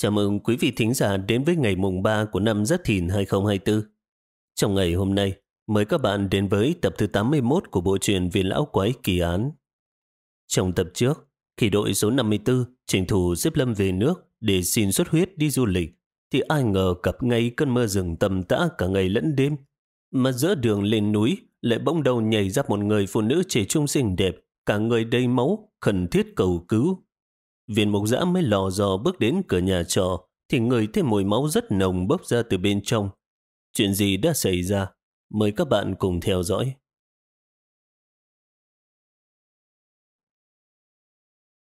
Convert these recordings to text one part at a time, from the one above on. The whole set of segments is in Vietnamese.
Chào mừng quý vị thính giả đến với ngày mùng 3 của năm Giáp Thìn 2024. Trong ngày hôm nay, mời các bạn đến với tập thứ 81 của bộ truyền Viên Lão Quái Kỳ Án. Trong tập trước, khi đội số 54 trình thủ xếp lâm về nước để xin xuất huyết đi du lịch, thì ai ngờ gặp ngay cơn mưa rừng tầm tã cả ngày lẫn đêm. Mà giữa đường lên núi, lại bỗng đầu nhảy ra một người phụ nữ trẻ trung xinh đẹp, cả người đầy máu, khẩn thiết cầu cứu. Viên mục giã mới lò dò bước đến cửa nhà trọ, thì người thấy mùi máu rất nồng bốc ra từ bên trong. Chuyện gì đã xảy ra? Mời các bạn cùng theo dõi.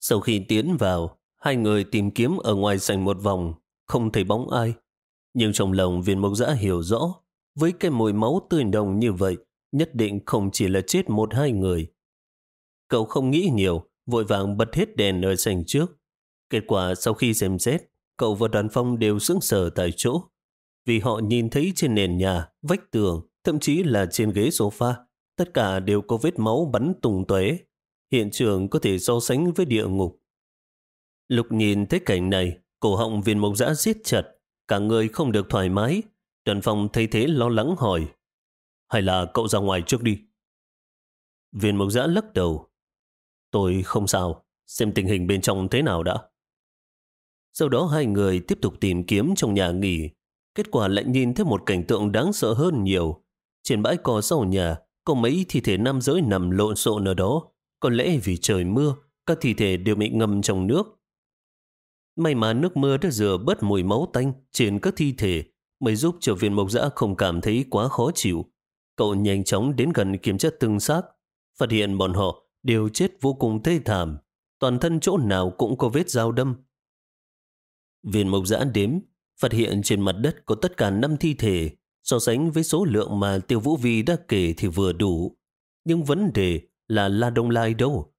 Sau khi tiến vào, hai người tìm kiếm ở ngoài sảnh một vòng, không thấy bóng ai. Nhưng trong lòng viên mộc giã hiểu rõ, với cái mùi máu tươi nồng như vậy, nhất định không chỉ là chết một hai người. Cậu không nghĩ nhiều, vội vàng bật hết đèn ở sảnh trước. Kết quả sau khi xem xét, cậu và đoàn phong đều sững sờ tại chỗ. Vì họ nhìn thấy trên nền nhà, vách tường, thậm chí là trên ghế sofa, tất cả đều có vết máu bắn tung tóe. Hiện trường có thể so sánh với địa ngục. Lục nhìn thấy cảnh này, cổ họng viên mộc giã siết chặt, cả người không được thoải mái. Đoàn phong thấy thế lo lắng hỏi, hay là cậu ra ngoài trước đi? Viên mộc giã lắc đầu, Tôi không sao, xem tình hình bên trong thế nào đã. Sau đó hai người tiếp tục tìm kiếm trong nhà nghỉ. Kết quả lại nhìn thấy một cảnh tượng đáng sợ hơn nhiều. Trên bãi cỏ sau nhà, có mấy thi thể nam giới nằm lộn xộn ở đó. Có lẽ vì trời mưa, các thi thể đều bị ngâm trong nước. May mà nước mưa đã rửa bớt mùi máu tanh trên các thi thể, mới giúp cho viên mộc dã không cảm thấy quá khó chịu. Cậu nhanh chóng đến gần kiểm tra từng xác, phát hiện bọn họ đều chết vô cùng thê thảm, toàn thân chỗ nào cũng có vết dao đâm. Viên mộc giã đếm, phát hiện trên mặt đất có tất cả 5 thi thể, so sánh với số lượng mà Tiêu Vũ Vi đã kể thì vừa đủ. Nhưng vấn đề là La Đông Lai đâu?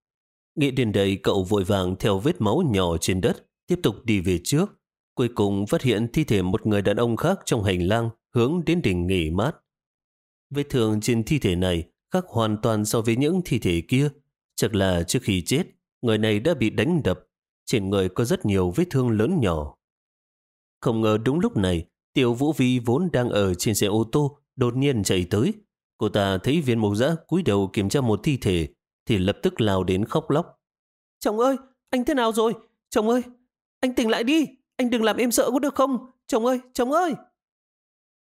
Nghĩ đến đây cậu vội vàng theo vết máu nhỏ trên đất, tiếp tục đi về trước. Cuối cùng phát hiện thi thể một người đàn ông khác trong hành lang hướng đến đỉnh nghỉ mát. Vết thương trên thi thể này khác hoàn toàn so với những thi thể kia. Chắc là trước khi chết, người này đã bị đánh đập, trên người có rất nhiều vết thương lớn nhỏ. Không ngờ đúng lúc này, Tiểu Vũ Vi vốn đang ở trên xe ô tô, đột nhiên chạy tới. Cô ta thấy viên mộc giã cúi đầu kiểm tra một thi thể, thì lập tức lao đến khóc lóc. Chồng ơi, anh thế nào rồi? Chồng ơi, anh tỉnh lại đi, anh đừng làm em sợ có được không? Chồng ơi, chồng ơi!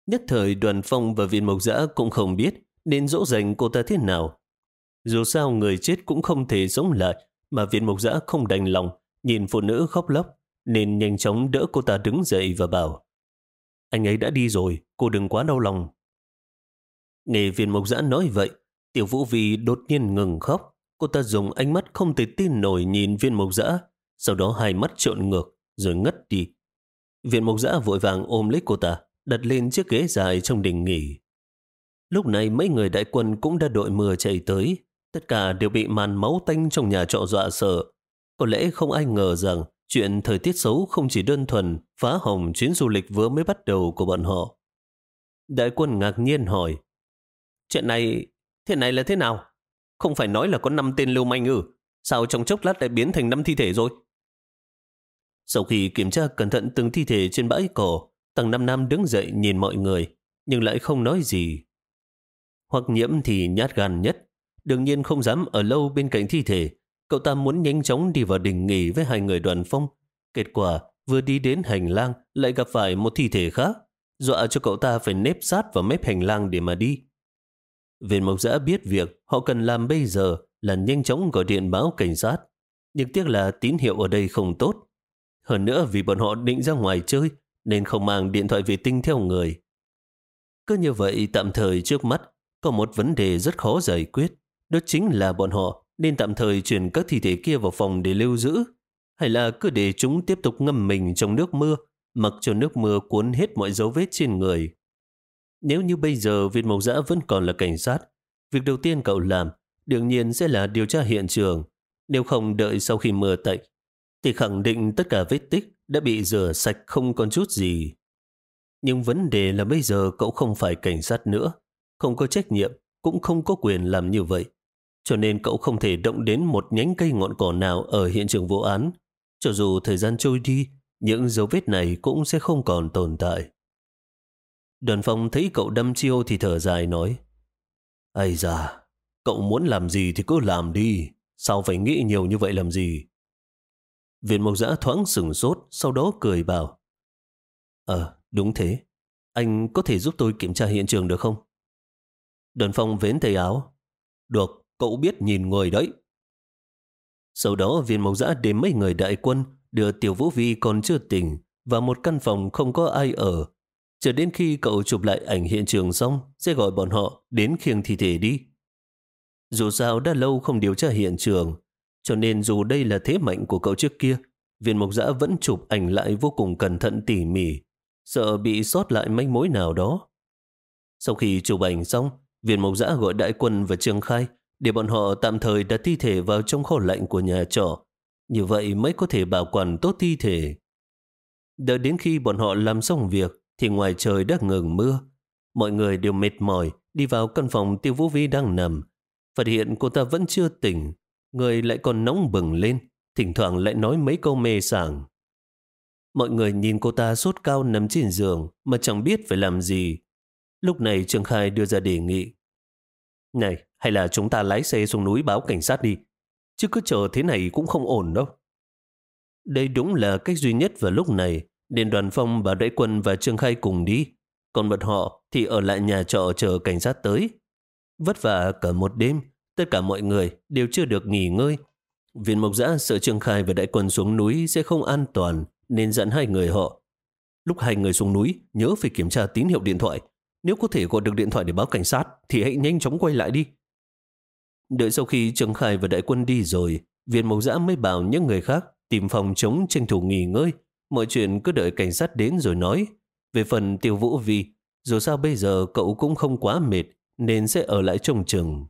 Nhất thời đoàn phong và viên mộc giã cũng không biết nên dỗ dành cô ta thế nào. Dù sao người chết cũng không thể sống lại, mà viện mục giã không đành lòng, nhìn phụ nữ khóc lóc, nên nhanh chóng đỡ cô ta đứng dậy và bảo Anh ấy đã đi rồi, cô đừng quá đau lòng. Nghe viên mục giã nói vậy, tiểu vũ vi đột nhiên ngừng khóc. Cô ta dùng ánh mắt không thể tin nổi nhìn viên mục giã, sau đó hai mắt trộn ngược, rồi ngất đi. Viện mục giã vội vàng ôm lấy cô ta, đặt lên chiếc ghế dài trong đình nghỉ. Lúc này mấy người đại quân cũng đã đội mưa chạy tới, Tất cả đều bị màn máu tanh trong nhà trọ dọa sợ. Có lẽ không ai ngờ rằng chuyện thời tiết xấu không chỉ đơn thuần phá hỏng chuyến du lịch vừa mới bắt đầu của bọn họ. Đại quân ngạc nhiên hỏi, chuyện này, thế này là thế nào? Không phải nói là có 5 tên lưu manh ư? Sao trong chốc lát lại biến thành 5 thi thể rồi? Sau khi kiểm tra cẩn thận từng thi thể trên bãi cỏ, Tầng Năm Nam đứng dậy nhìn mọi người, nhưng lại không nói gì. Hoặc nhiễm thì nhát gan nhất, đương nhiên không dám ở lâu bên cạnh thi thể. Cậu ta muốn nhanh chóng đi vào đình nghỉ với hai người đoàn phong. Kết quả, vừa đi đến hành lang lại gặp phải một thi thể khác, dọa cho cậu ta phải nếp sát vào mép hành lang để mà đi. Viên mộc giã biết việc họ cần làm bây giờ là nhanh chóng gọi điện báo cảnh sát. Nhưng tiếc là tín hiệu ở đây không tốt. Hơn nữa vì bọn họ định ra ngoài chơi nên không mang điện thoại vệ tinh theo người. Cứ như vậy tạm thời trước mắt có một vấn đề rất khó giải quyết. Đó chính là bọn họ nên tạm thời chuyển các thi thể kia vào phòng để lưu giữ, hay là cứ để chúng tiếp tục ngâm mình trong nước mưa, mặc cho nước mưa cuốn hết mọi dấu vết trên người. Nếu như bây giờ Việt Mộc Giã vẫn còn là cảnh sát, việc đầu tiên cậu làm đương nhiên sẽ là điều tra hiện trường. Nếu không đợi sau khi mưa tạnh, thì khẳng định tất cả vết tích đã bị rửa sạch không còn chút gì. Nhưng vấn đề là bây giờ cậu không phải cảnh sát nữa, không có trách nhiệm, cũng không có quyền làm như vậy cho nên cậu không thể động đến một nhánh cây ngọn cỏ nào ở hiện trường vụ án. Cho dù thời gian trôi đi, những dấu vết này cũng sẽ không còn tồn tại. Đoàn phong thấy cậu đâm chiêu thì thở dài nói Ây da, cậu muốn làm gì thì cứ làm đi, sao phải nghĩ nhiều như vậy làm gì? Viện mộc giã thoáng sừng sốt, sau đó cười bảo Ờ, đúng thế, anh có thể giúp tôi kiểm tra hiện trường được không? Đoàn phong vén tay áo Được, cậu biết nhìn người đấy. Sau đó viên mộc giã đến mấy người đại quân đưa Tiểu Vũ Vi còn chưa tỉnh vào một căn phòng không có ai ở. Chờ đến khi cậu chụp lại ảnh hiện trường xong, sẽ gọi bọn họ đến khiêng thi thể đi. Dù sao đã lâu không điều tra hiện trường, cho nên dù đây là thế mạnh của cậu trước kia, viên mộc giã vẫn chụp ảnh lại vô cùng cẩn thận tỉ mỉ, sợ bị sót lại manh mối nào đó. Sau khi chụp ảnh xong, viên mộc giã gọi đại quân và Trương Khai để bọn họ tạm thời đặt thi thể vào trong kho lạnh của nhà trọ. Như vậy mới có thể bảo quản tốt thi thể. Đợi đến khi bọn họ làm xong việc thì ngoài trời đã ngừng mưa. Mọi người đều mệt mỏi đi vào căn phòng tiêu vũ vi đang nằm. Phát hiện cô ta vẫn chưa tỉnh. Người lại còn nóng bừng lên. Thỉnh thoảng lại nói mấy câu mê sảng. Mọi người nhìn cô ta sốt cao nằm trên giường mà chẳng biết phải làm gì. Lúc này Trương Khai đưa ra đề nghị. Này, hay là chúng ta lái xe xuống núi báo cảnh sát đi. Chứ cứ chờ thế này cũng không ổn đâu. Đây đúng là cách duy nhất vào lúc này. Nên đoàn phong và đại quân và Trương Khai cùng đi. Còn bọn họ thì ở lại nhà trọ chờ cảnh sát tới. Vất vả cả một đêm, tất cả mọi người đều chưa được nghỉ ngơi. Viên mộc giã sợ Trương Khai và đại quân xuống núi sẽ không an toàn, nên dẫn hai người họ. Lúc hai người xuống núi, nhớ phải kiểm tra tín hiệu điện thoại. Nếu có thể gọi được điện thoại để báo cảnh sát, thì hãy nhanh chóng quay lại đi. Đợi sau khi Trương Khai và đại quân đi rồi, viên mộc giã mới bảo những người khác tìm phòng chống tranh thủ nghỉ ngơi. Mọi chuyện cứ đợi cảnh sát đến rồi nói. Về phần tiêu vũ vi, dù sao bây giờ cậu cũng không quá mệt, nên sẽ ở lại trông chừng.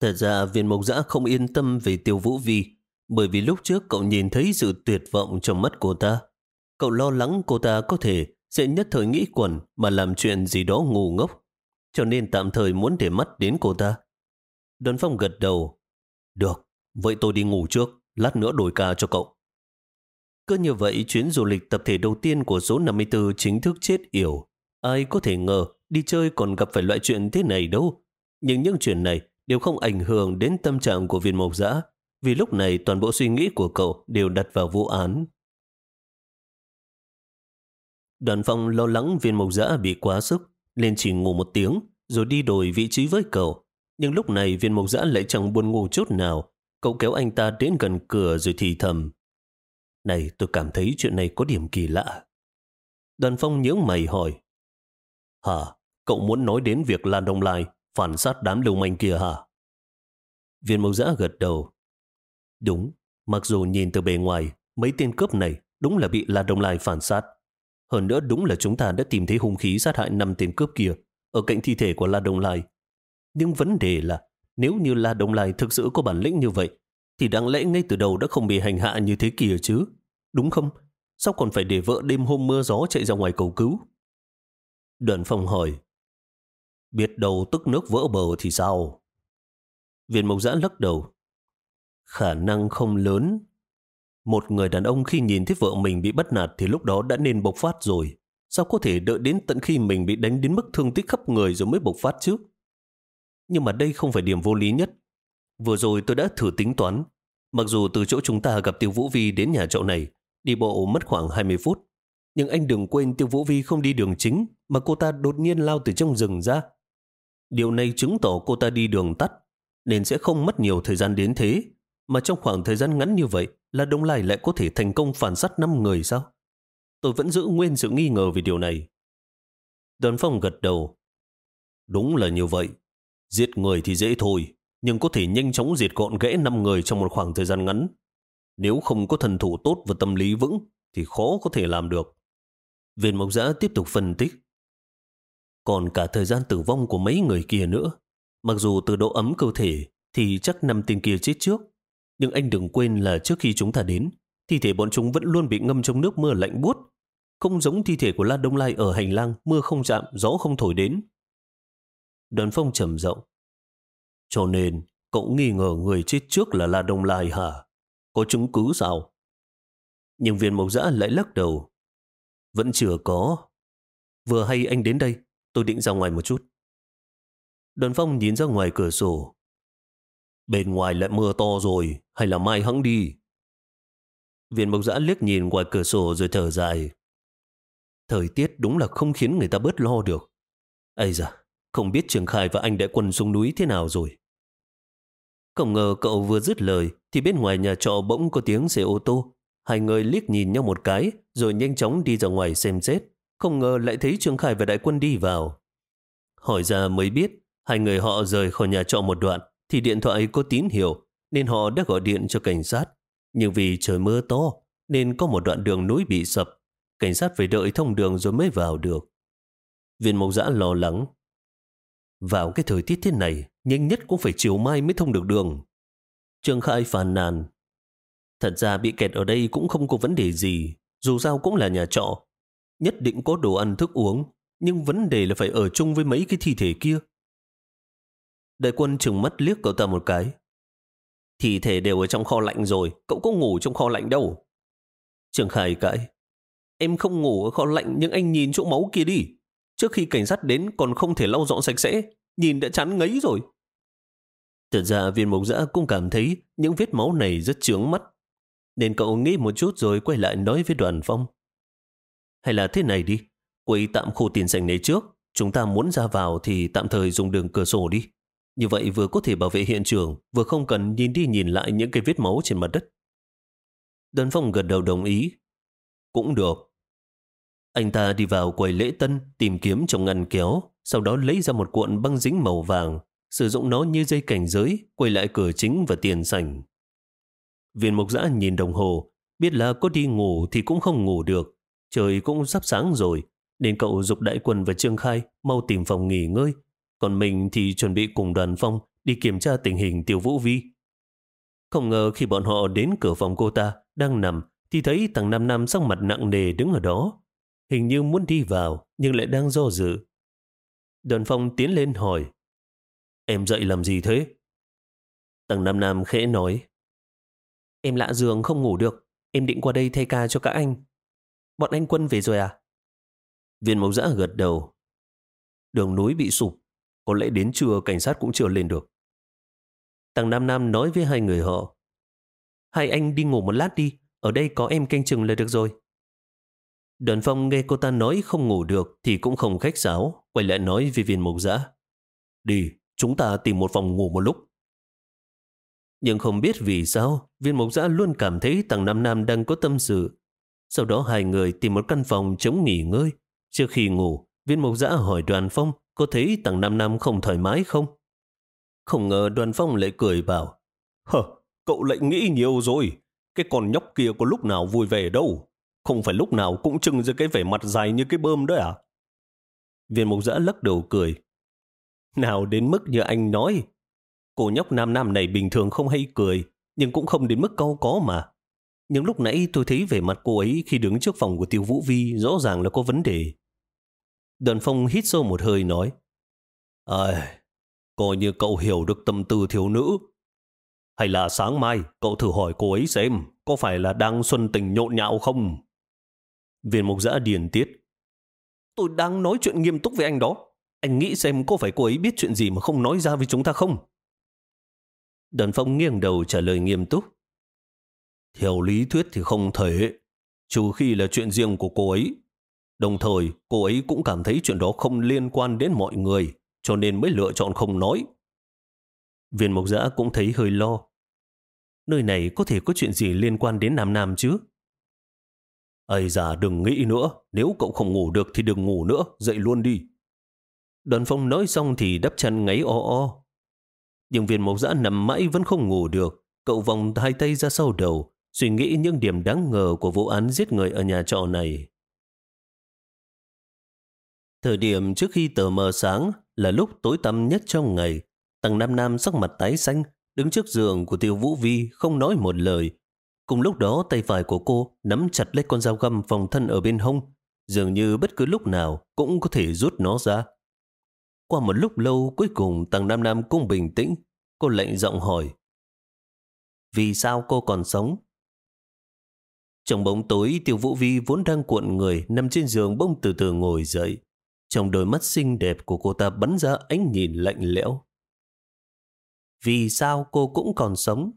Thật ra viên mộc giã không yên tâm về tiêu vũ vi, bởi vì lúc trước cậu nhìn thấy sự tuyệt vọng trong mắt cô ta. Cậu lo lắng cô ta có thể sẽ nhất thời nghĩ quẩn mà làm chuyện gì đó ngu ngốc, cho nên tạm thời muốn để mắt đến cô ta. Đoàn phong gật đầu. Được, vậy tôi đi ngủ trước, lát nữa đổi ca cho cậu. Cứ như vậy, chuyến du lịch tập thể đầu tiên của số 54 chính thức chết yểu. Ai có thể ngờ đi chơi còn gặp phải loại chuyện thế này đâu. Nhưng những chuyện này đều không ảnh hưởng đến tâm trạng của viên mộc giã, vì lúc này toàn bộ suy nghĩ của cậu đều đặt vào vụ án. Đoàn phong lo lắng viên mộc giã bị quá sức, nên chỉ ngủ một tiếng, rồi đi đổi vị trí với cậu. Nhưng lúc này viên mộc giã lại chẳng buồn ngủ chút nào. Cậu kéo anh ta đến gần cửa rồi thì thầm. Này, tôi cảm thấy chuyện này có điểm kỳ lạ. Đoàn phong nhớ mày hỏi. Hả? Cậu muốn nói đến việc Lan Đông Lai phản sát đám lưu manh kia hả? Viên mộc giã gật đầu. Đúng, mặc dù nhìn từ bề ngoài, mấy tên cướp này đúng là bị Lan Đông Lai phản sát. Hơn nữa đúng là chúng ta đã tìm thấy hung khí sát hại năm tên cướp kia ở cạnh thi thể của La Đông Lai. Nhưng vấn đề là, nếu như La Đông Lai thực sự có bản lĩnh như vậy, thì đáng lẽ ngay từ đầu đã không bị hành hạ như thế kia chứ. Đúng không? Sao còn phải để vợ đêm hôm mưa gió chạy ra ngoài cầu cứu? Đoàn phong hỏi Biết đầu tức nước vỡ bờ thì sao? Viên mộc giã lắc đầu Khả năng không lớn một người đàn ông khi nhìn thấy vợ mình bị bắt nạt thì lúc đó đã nên bộc phát rồi. Sao có thể đợi đến tận khi mình bị đánh đến mức thương tích khắp người rồi mới bộc phát chứ? Nhưng mà đây không phải điểm vô lý nhất. Vừa rồi tôi đã thử tính toán. Mặc dù từ chỗ chúng ta gặp Tiêu Vũ Vi đến nhà trọ này, đi bộ mất khoảng 20 phút. Nhưng anh đừng quên Tiêu Vũ Vi không đi đường chính, mà cô ta đột nhiên lao từ trong rừng ra. Điều này chứng tỏ cô ta đi đường tắt, nên sẽ không mất nhiều thời gian đến thế. Mà trong khoảng thời gian ngắn như vậy, là Đông Lai lại có thể thành công phản sát 5 người sao? Tôi vẫn giữ nguyên sự nghi ngờ về điều này. Đoàn phong gật đầu. Đúng là như vậy. Giết người thì dễ thôi, nhưng có thể nhanh chóng diệt gọn gẽ 5 người trong một khoảng thời gian ngắn. Nếu không có thần thủ tốt và tâm lý vững, thì khó có thể làm được. Viên mộc giã tiếp tục phân tích. Còn cả thời gian tử vong của mấy người kia nữa. Mặc dù từ độ ấm cơ thể thì chắc năm tên kia chết trước. Nhưng anh đừng quên là trước khi chúng ta đến, thi thể bọn chúng vẫn luôn bị ngâm trong nước mưa lạnh buốt. Không giống thi thể của La Đông Lai ở hành lang, mưa không chạm, gió không thổi đến. Đoàn phong trầm rộng. Cho nên, cậu nghi ngờ người chết trước là La Đông Lai hả? Có chứng cứ sao? Nhưng viên mộc giã lại lắc đầu. Vẫn chưa có. Vừa hay anh đến đây, tôi định ra ngoài một chút. Đoàn phong nhìn ra ngoài cửa sổ. Bên ngoài lại mưa to rồi, hay là mai hẵng đi. Viên mộc giã liếc nhìn ngoài cửa sổ rồi thở dài. Thời tiết đúng là không khiến người ta bớt lo được. Ây da, không biết Trường Khai và anh đại quân xuống núi thế nào rồi. Không ngờ cậu vừa dứt lời, thì bên ngoài nhà trọ bỗng có tiếng xe ô tô. Hai người liếc nhìn nhau một cái, rồi nhanh chóng đi ra ngoài xem xét. Không ngờ lại thấy trường Khải và đại quân đi vào. Hỏi ra mới biết, hai người họ rời khỏi nhà trọ một đoạn, thì điện thoại có tín hiệu, nên họ đã gọi điện cho cảnh sát. Nhưng vì trời mưa to, nên có một đoạn đường núi bị sập. Cảnh sát phải đợi thông đường rồi mới vào được. Viên mộc giã lo lắng. Vào cái thời tiết thế này, nhanh nhất cũng phải chiều mai mới thông được đường. Trương Khai phàn nàn. Thật ra bị kẹt ở đây cũng không có vấn đề gì, dù sao cũng là nhà trọ. Nhất định có đồ ăn thức uống, nhưng vấn đề là phải ở chung với mấy cái thi thể kia. Đại quân trừng mắt liếc cậu ta một cái. Thi thể đều ở trong kho lạnh rồi, cậu có ngủ trong kho lạnh đâu. Trường Khai cãi. Em không ngủ ở kho lạnh nhưng anh nhìn chỗ máu kia đi. Trước khi cảnh sát đến còn không thể lau dọn sạch sẽ, nhìn đã chán ngấy rồi. Thật ra viên mộc giã cũng cảm thấy những vết máu này rất chướng mắt. Nên cậu nghĩ một chút rồi quay lại nói với đoàn phong. Hay là thế này đi, quay tạm khu tiền sành này trước. Chúng ta muốn ra vào thì tạm thời dùng đường cửa sổ đi. Như vậy vừa có thể bảo vệ hiện trường, vừa không cần nhìn đi nhìn lại những cái vết máu trên mặt đất. Đoàn phong gật đầu đồng ý. Cũng được. Anh ta đi vào quầy lễ tân tìm kiếm trong ngăn kéo, sau đó lấy ra một cuộn băng dính màu vàng, sử dụng nó như dây cảnh giới, quay lại cửa chính và tiền sảnh. Viên mục giã nhìn đồng hồ, biết là có đi ngủ thì cũng không ngủ được. Trời cũng sắp sáng rồi, nên cậu dục đại quân và Trương Khai mau tìm phòng nghỉ ngơi. Còn mình thì chuẩn bị cùng đoàn phong đi kiểm tra tình hình tiêu vũ vi. Không ngờ khi bọn họ đến cửa phòng cô ta đang nằm thì thấy tầng nam nam sắc mặt nặng nề đứng ở đó. Hình như muốn đi vào, nhưng lại đang do dự. Đoàn phong tiến lên hỏi, Em dậy làm gì thế? Tầng Nam Nam khẽ nói. Em lạ giường không ngủ được. Em định qua đây thay ca cho các anh. Bọn anh quân về rồi à? Viên mộc giã gật đầu. Đường núi bị sụp. Có lẽ đến trưa cảnh sát cũng chưa lên được. Tầng Nam Nam nói với hai người họ. Hai anh đi ngủ một lát đi. Ở đây có em canh chừng là được rồi. Đoàn phong nghe cô ta nói không ngủ được thì cũng không khách sáo. Quay lại nói với viên mộc giã. Đi, Chúng ta tìm một phòng ngủ một lúc. Nhưng không biết vì sao, viên mộc giã luôn cảm thấy tầng Nam Nam đang có tâm sự. Sau đó hai người tìm một căn phòng chống nghỉ ngơi. Trước khi ngủ, viên mộc giã hỏi đoàn phong có thấy tầng Nam Nam không thoải mái không? Không ngờ đoàn phong lại cười bảo Hờ, cậu lại nghĩ nhiều rồi. Cái con nhóc kia có lúc nào vui vẻ đâu. Không phải lúc nào cũng trưng ra cái vẻ mặt dài như cái bơm đấy à? Viên mộc giã lắc đầu cười. Nào đến mức như anh nói. Cô nhóc nam nam này bình thường không hay cười, nhưng cũng không đến mức câu có mà. Nhưng lúc nãy tôi thấy vẻ mặt cô ấy khi đứng trước phòng của Tiêu Vũ Vi rõ ràng là có vấn đề. Đoàn phong hít sâu một hơi nói. À, coi như cậu hiểu được tâm tư thiếu nữ. Hay là sáng mai cậu thử hỏi cô ấy xem có phải là đang xuân tình nhộn nhạo không? Viên mục giã điền tiết. Tôi đang nói chuyện nghiêm túc với anh đó. Anh nghĩ xem có phải cô ấy biết chuyện gì mà không nói ra với chúng ta không? Đoàn phong nghiêng đầu trả lời nghiêm túc. Theo lý thuyết thì không thể, trừ khi là chuyện riêng của cô ấy. Đồng thời, cô ấy cũng cảm thấy chuyện đó không liên quan đến mọi người, cho nên mới lựa chọn không nói. Viên mộc giã cũng thấy hơi lo. Nơi này có thể có chuyện gì liên quan đến Nam Nam chứ? Ây già đừng nghĩ nữa. Nếu cậu không ngủ được thì đừng ngủ nữa. Dậy luôn đi. Đoàn phong nói xong thì đắp chân ngáy o o. Nhưng viên mộc giã nằm mãi vẫn không ngủ được. Cậu vòng hai tay ra sau đầu, suy nghĩ những điểm đáng ngờ của vụ án giết người ở nhà trọ này. Thời điểm trước khi tờ mờ sáng là lúc tối tăm nhất trong ngày. Tầng Nam Nam sắc mặt tái xanh, đứng trước giường của Tiêu Vũ Vi không nói một lời. Cùng lúc đó tay phải của cô nắm chặt lấy con dao găm phòng thân ở bên hông, dường như bất cứ lúc nào cũng có thể rút nó ra. Qua một lúc lâu cuối cùng tàng Nam Nam cũng bình tĩnh. Cô lệnh giọng hỏi. Vì sao cô còn sống? Trong bóng tối, Tiêu Vũ Vi vốn đang cuộn người nằm trên giường bông từ từ ngồi dậy. Trong đôi mắt xinh đẹp của cô ta bắn ra ánh nhìn lạnh lẽo. Vì sao cô cũng còn sống?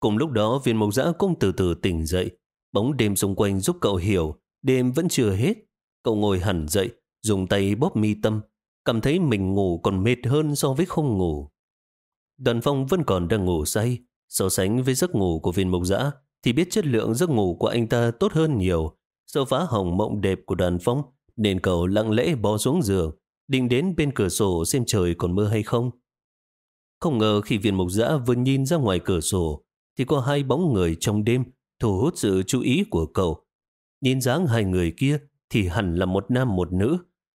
Cùng lúc đó, viên mộc giã cũng từ từ tỉnh dậy. Bóng đêm xung quanh giúp cậu hiểu, đêm vẫn chưa hết. Cậu ngồi hẳn dậy, dùng tay bóp mi tâm, cảm thấy mình ngủ còn mệt hơn so với không ngủ. Đoàn phong vẫn còn đang ngủ say, so sánh với giấc ngủ của viên mộc giã, thì biết chất lượng giấc ngủ của anh ta tốt hơn nhiều. Sợ phá hỏng mộng đẹp của đoàn phong, nên cậu lặng lẽ bò xuống giường, định đến bên cửa sổ xem trời còn mưa hay không. Không ngờ khi viên mục giã vừa nhìn ra ngoài cửa sổ, thì có hai bóng người trong đêm thu hút sự chú ý của cậu. Nhìn dáng hai người kia thì hẳn là một nam một nữ.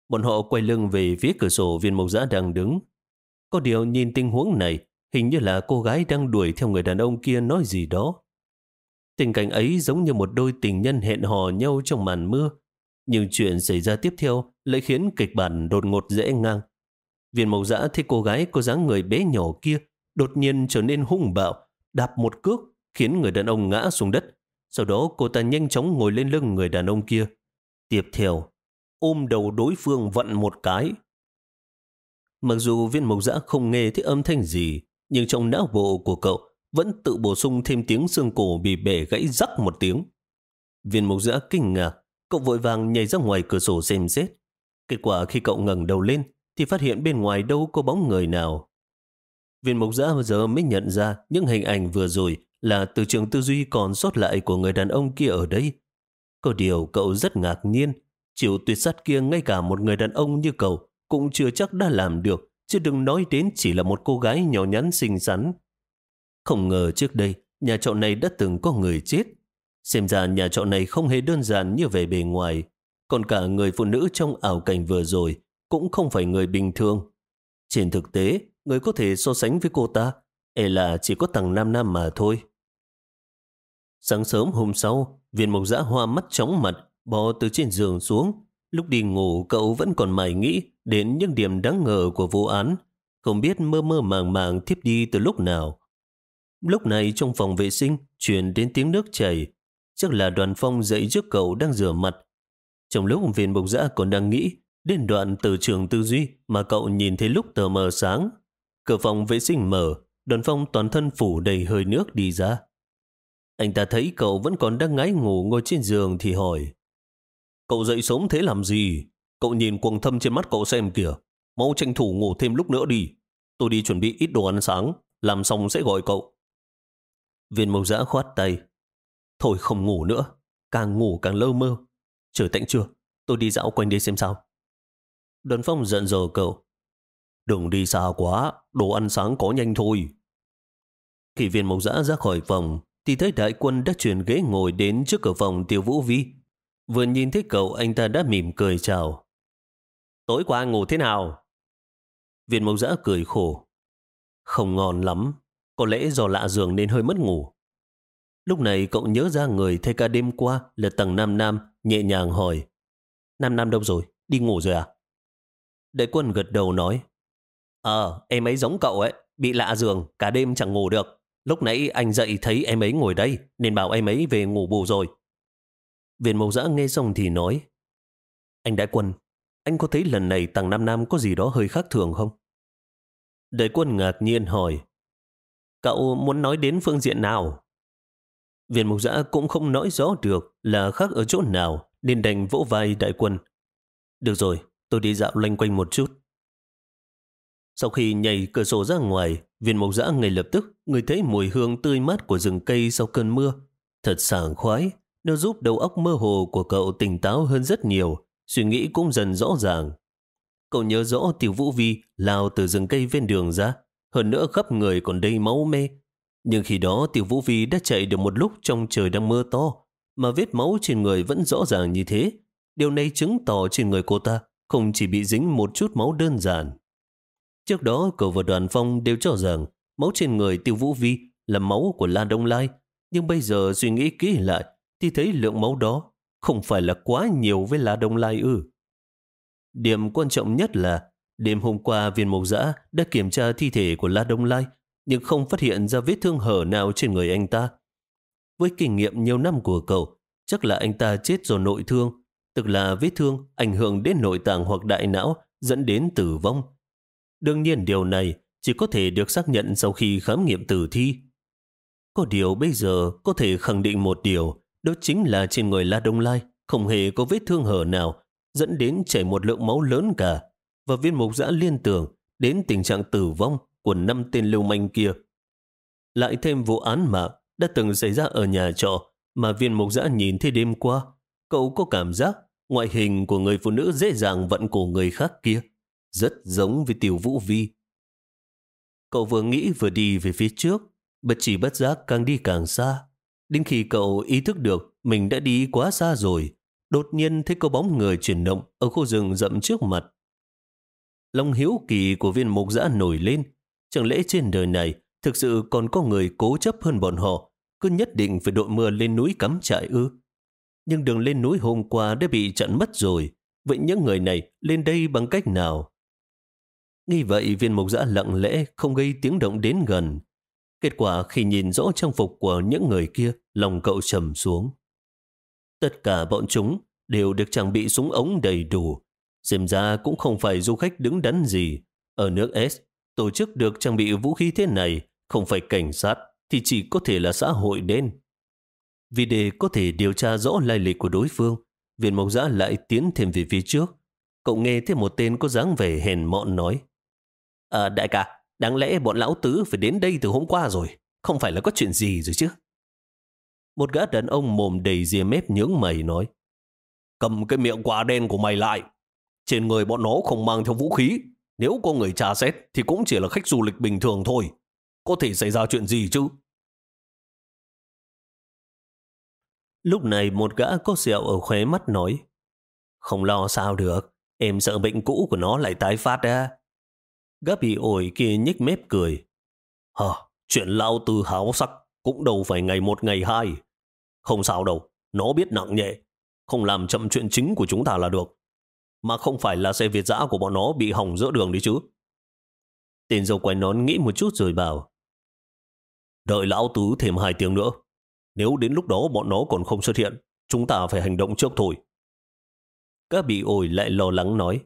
Bọn họ quay lưng về phía cửa sổ viên mộc giã đang đứng. Có điều nhìn tình huống này, hình như là cô gái đang đuổi theo người đàn ông kia nói gì đó. Tình cảnh ấy giống như một đôi tình nhân hẹn hò nhau trong màn mưa. Nhưng chuyện xảy ra tiếp theo lại khiến kịch bản đột ngột dễ ngang. Viên mộc giã thấy cô gái có dáng người bé nhỏ kia đột nhiên trở nên hung bạo, đạp một cước khiến người đàn ông ngã xuống đất. Sau đó cô ta nhanh chóng ngồi lên lưng người đàn ông kia. Tiếp theo, ôm đầu đối phương vận một cái. Mặc dù viên mộc dã không nghe thấy âm thanh gì, nhưng trong não bộ của cậu vẫn tự bổ sung thêm tiếng xương cổ bị bể gãy rắc một tiếng. Viên mộc dã kinh ngạc, cậu vội vàng nhảy ra ngoài cửa sổ xem xét. Kết quả khi cậu ngẩng đầu lên thì phát hiện bên ngoài đâu có bóng người nào. Viên mộc giã giờ mới nhận ra những hình ảnh vừa rồi là từ trường tư duy còn sót lại của người đàn ông kia ở đây. Có điều cậu rất ngạc nhiên, chịu tuyệt sát kia ngay cả một người đàn ông như cậu cũng chưa chắc đã làm được, chứ đừng nói đến chỉ là một cô gái nhỏ nhắn xinh xắn. Không ngờ trước đây, nhà trọ này đã từng có người chết. Xem ra nhà trọ này không hề đơn giản như về bề ngoài. Còn cả người phụ nữ trong ảo cảnh vừa rồi cũng không phải người bình thường. Trên thực tế, người có thể so sánh với cô ta, e là chỉ có tầng Nam Nam mà thôi. Sáng sớm hôm sau, viên mộc dã hoa mắt chóng mặt, bò từ trên giường xuống. Lúc đi ngủ, cậu vẫn còn mải nghĩ đến những điểm đáng ngờ của vụ án. Không biết mơ mơ màng màng thiếp đi từ lúc nào. Lúc này trong phòng vệ sinh truyền đến tiếng nước chảy. Chắc là đoàn phong dậy trước cậu đang rửa mặt. Trong lúc viên mộc dã còn đang nghĩ đến đoạn từ trường tư duy mà cậu nhìn thấy lúc tờ mờ sáng. Cửa phòng vệ sinh mở, đoàn phong toàn thân phủ đầy hơi nước đi ra. Anh ta thấy cậu vẫn còn đang ngái ngủ ngồi trên giường thì hỏi. Cậu dậy sớm thế làm gì? Cậu nhìn quầng thâm trên mắt cậu xem kìa. Mau tranh thủ ngủ thêm lúc nữa đi. Tôi đi chuẩn bị ít đồ ăn sáng. Làm xong sẽ gọi cậu. Viên mộc giã khoát tay. Thôi không ngủ nữa. Càng ngủ càng lơ mơ. Trời tạnh chưa? Tôi đi dạo quanh đây xem sao. Đoàn phong giận dò cậu. Đừng đi xa quá. Đồ ăn sáng có nhanh thôi. Khi viên mộc giã ra khỏi phòng thì thấy đại quân đã chuyển ghế ngồi đến trước cửa phòng tiêu vũ vi. Vừa nhìn thấy cậu anh ta đã mỉm cười chào. Tối qua ngủ thế nào? Viên mộc giã cười khổ. Không ngon lắm. Có lẽ do lạ giường nên hơi mất ngủ. Lúc này cậu nhớ ra người thay ca đêm qua là tầng Nam Nam, nhẹ nhàng hỏi. Nam Nam đâu rồi? Đi ngủ rồi à? Đại quân gật đầu nói. Ờ, em ấy giống cậu ấy, bị lạ giường, cả đêm chẳng ngủ được. Lúc nãy anh dậy thấy em ấy ngồi đây, nên bảo em ấy về ngủ bù rồi. Viên mộc giã nghe xong thì nói. Anh đại quân, anh có thấy lần này tầng Nam Nam có gì đó hơi khác thường không? Đại quân ngạc nhiên hỏi. Cậu muốn nói đến phương diện nào? Viên mục giã cũng không nói rõ được là khác ở chỗ nào nên đành vỗ vai đại quân. Được rồi, tôi đi dạo loanh quanh một chút. Sau khi nhảy cửa sổ ra ngoài, viên mộc dã ngay lập tức người thấy mùi hương tươi mát của rừng cây sau cơn mưa. Thật sảng khoái, nó giúp đầu óc mơ hồ của cậu tỉnh táo hơn rất nhiều, suy nghĩ cũng dần rõ ràng. Cậu nhớ rõ tiểu vũ vi lao từ rừng cây ven đường ra, hơn nữa khắp người còn đầy máu mê. Nhưng khi đó tiểu vũ vi đã chạy được một lúc trong trời đang mưa to, mà vết máu trên người vẫn rõ ràng như thế. Điều này chứng tỏ trên người cô ta không chỉ bị dính một chút máu đơn giản. Trước đó cậu và đoàn phong đều cho rằng máu trên người tiêu vũ vi là máu của La Đông Lai, nhưng bây giờ suy nghĩ kỹ lại thì thấy lượng máu đó không phải là quá nhiều với La Đông Lai ư. Điểm quan trọng nhất là đêm hôm qua viên mộc giã đã kiểm tra thi thể của La Đông Lai nhưng không phát hiện ra vết thương hở nào trên người anh ta. với kinh nghiệm nhiều năm của cậu, chắc là anh ta chết do nội thương, tức là vết thương ảnh hưởng đến nội tạng hoặc đại não dẫn đến tử vong. Đương nhiên điều này chỉ có thể được xác nhận sau khi khám nghiệm tử thi. Có điều bây giờ có thể khẳng định một điều, đó chính là trên người La Đông Lai không hề có vết thương hở nào dẫn đến chảy một lượng máu lớn cả và viên mục giã liên tưởng đến tình trạng tử vong của năm tên lưu manh kia. Lại thêm vụ án mạng đã từng xảy ra ở nhà trọ mà viên mục giã nhìn thấy đêm qua. Cậu có cảm giác ngoại hình của người phụ nữ dễ dàng vận cổ người khác kia, rất giống với tiểu vũ vi. Cậu vừa nghĩ vừa đi về phía trước, bất chỉ bất giác càng đi càng xa. Đến khi cậu ý thức được mình đã đi quá xa rồi, đột nhiên thấy có bóng người chuyển động ở khu rừng rậm trước mặt. Lòng hiếu kỳ của viên mục giã nổi lên. Chẳng lẽ trên đời này thực sự còn có người cố chấp hơn bọn họ, cứ nhất định phải đội mưa lên núi cắm trại ư? Nhưng đường lên núi hôm qua đã bị chặn mất rồi. Vậy những người này lên đây bằng cách nào? Nghĩ vậy viên mục giã lặng lẽ không gây tiếng động đến gần. Kết quả khi nhìn rõ trang phục của những người kia, lòng cậu trầm xuống. Tất cả bọn chúng đều được trang bị súng ống đầy đủ. Xem ra cũng không phải du khách đứng đắn gì. Ở nước S, tổ chức được trang bị vũ khí thế này không phải cảnh sát thì chỉ có thể là xã hội đen. Vì để có thể điều tra rõ lai lịch của đối phương, viên mộc giã lại tiến thêm về phía trước. Cậu nghe thêm một tên có dáng vẻ hèn mọn nói. À đại ca, đáng lẽ bọn lão tứ phải đến đây từ hôm qua rồi. Không phải là có chuyện gì rồi chứ. Một gã đàn ông mồm đầy ria mép nhướng mày nói. Cầm cái miệng quả đen của mày lại. Trên người bọn nó không mang theo vũ khí. Nếu có người tra xét thì cũng chỉ là khách du lịch bình thường thôi. Có thể xảy ra chuyện gì chứ? Lúc này một gã có sẹo ở khóe mắt nói. Không lo sao được. Em sợ bệnh cũ của nó lại tái phát ra. Gã bị ổi kia nhếch mép cười. Hờ, chuyện lao tư háo sắc cũng đâu phải ngày một ngày hai. Không sao đâu, nó biết nặng nhẹ, không làm chậm chuyện chính của chúng ta là được. Mà không phải là xe Việt dã của bọn nó bị hỏng giữa đường đi chứ. Tên dâu quay nón nghĩ một chút rồi bảo. Đợi lão tứ thêm hai tiếng nữa. Nếu đến lúc đó bọn nó còn không xuất hiện, chúng ta phải hành động trước thôi. Các bị ổi lại lo lắng nói.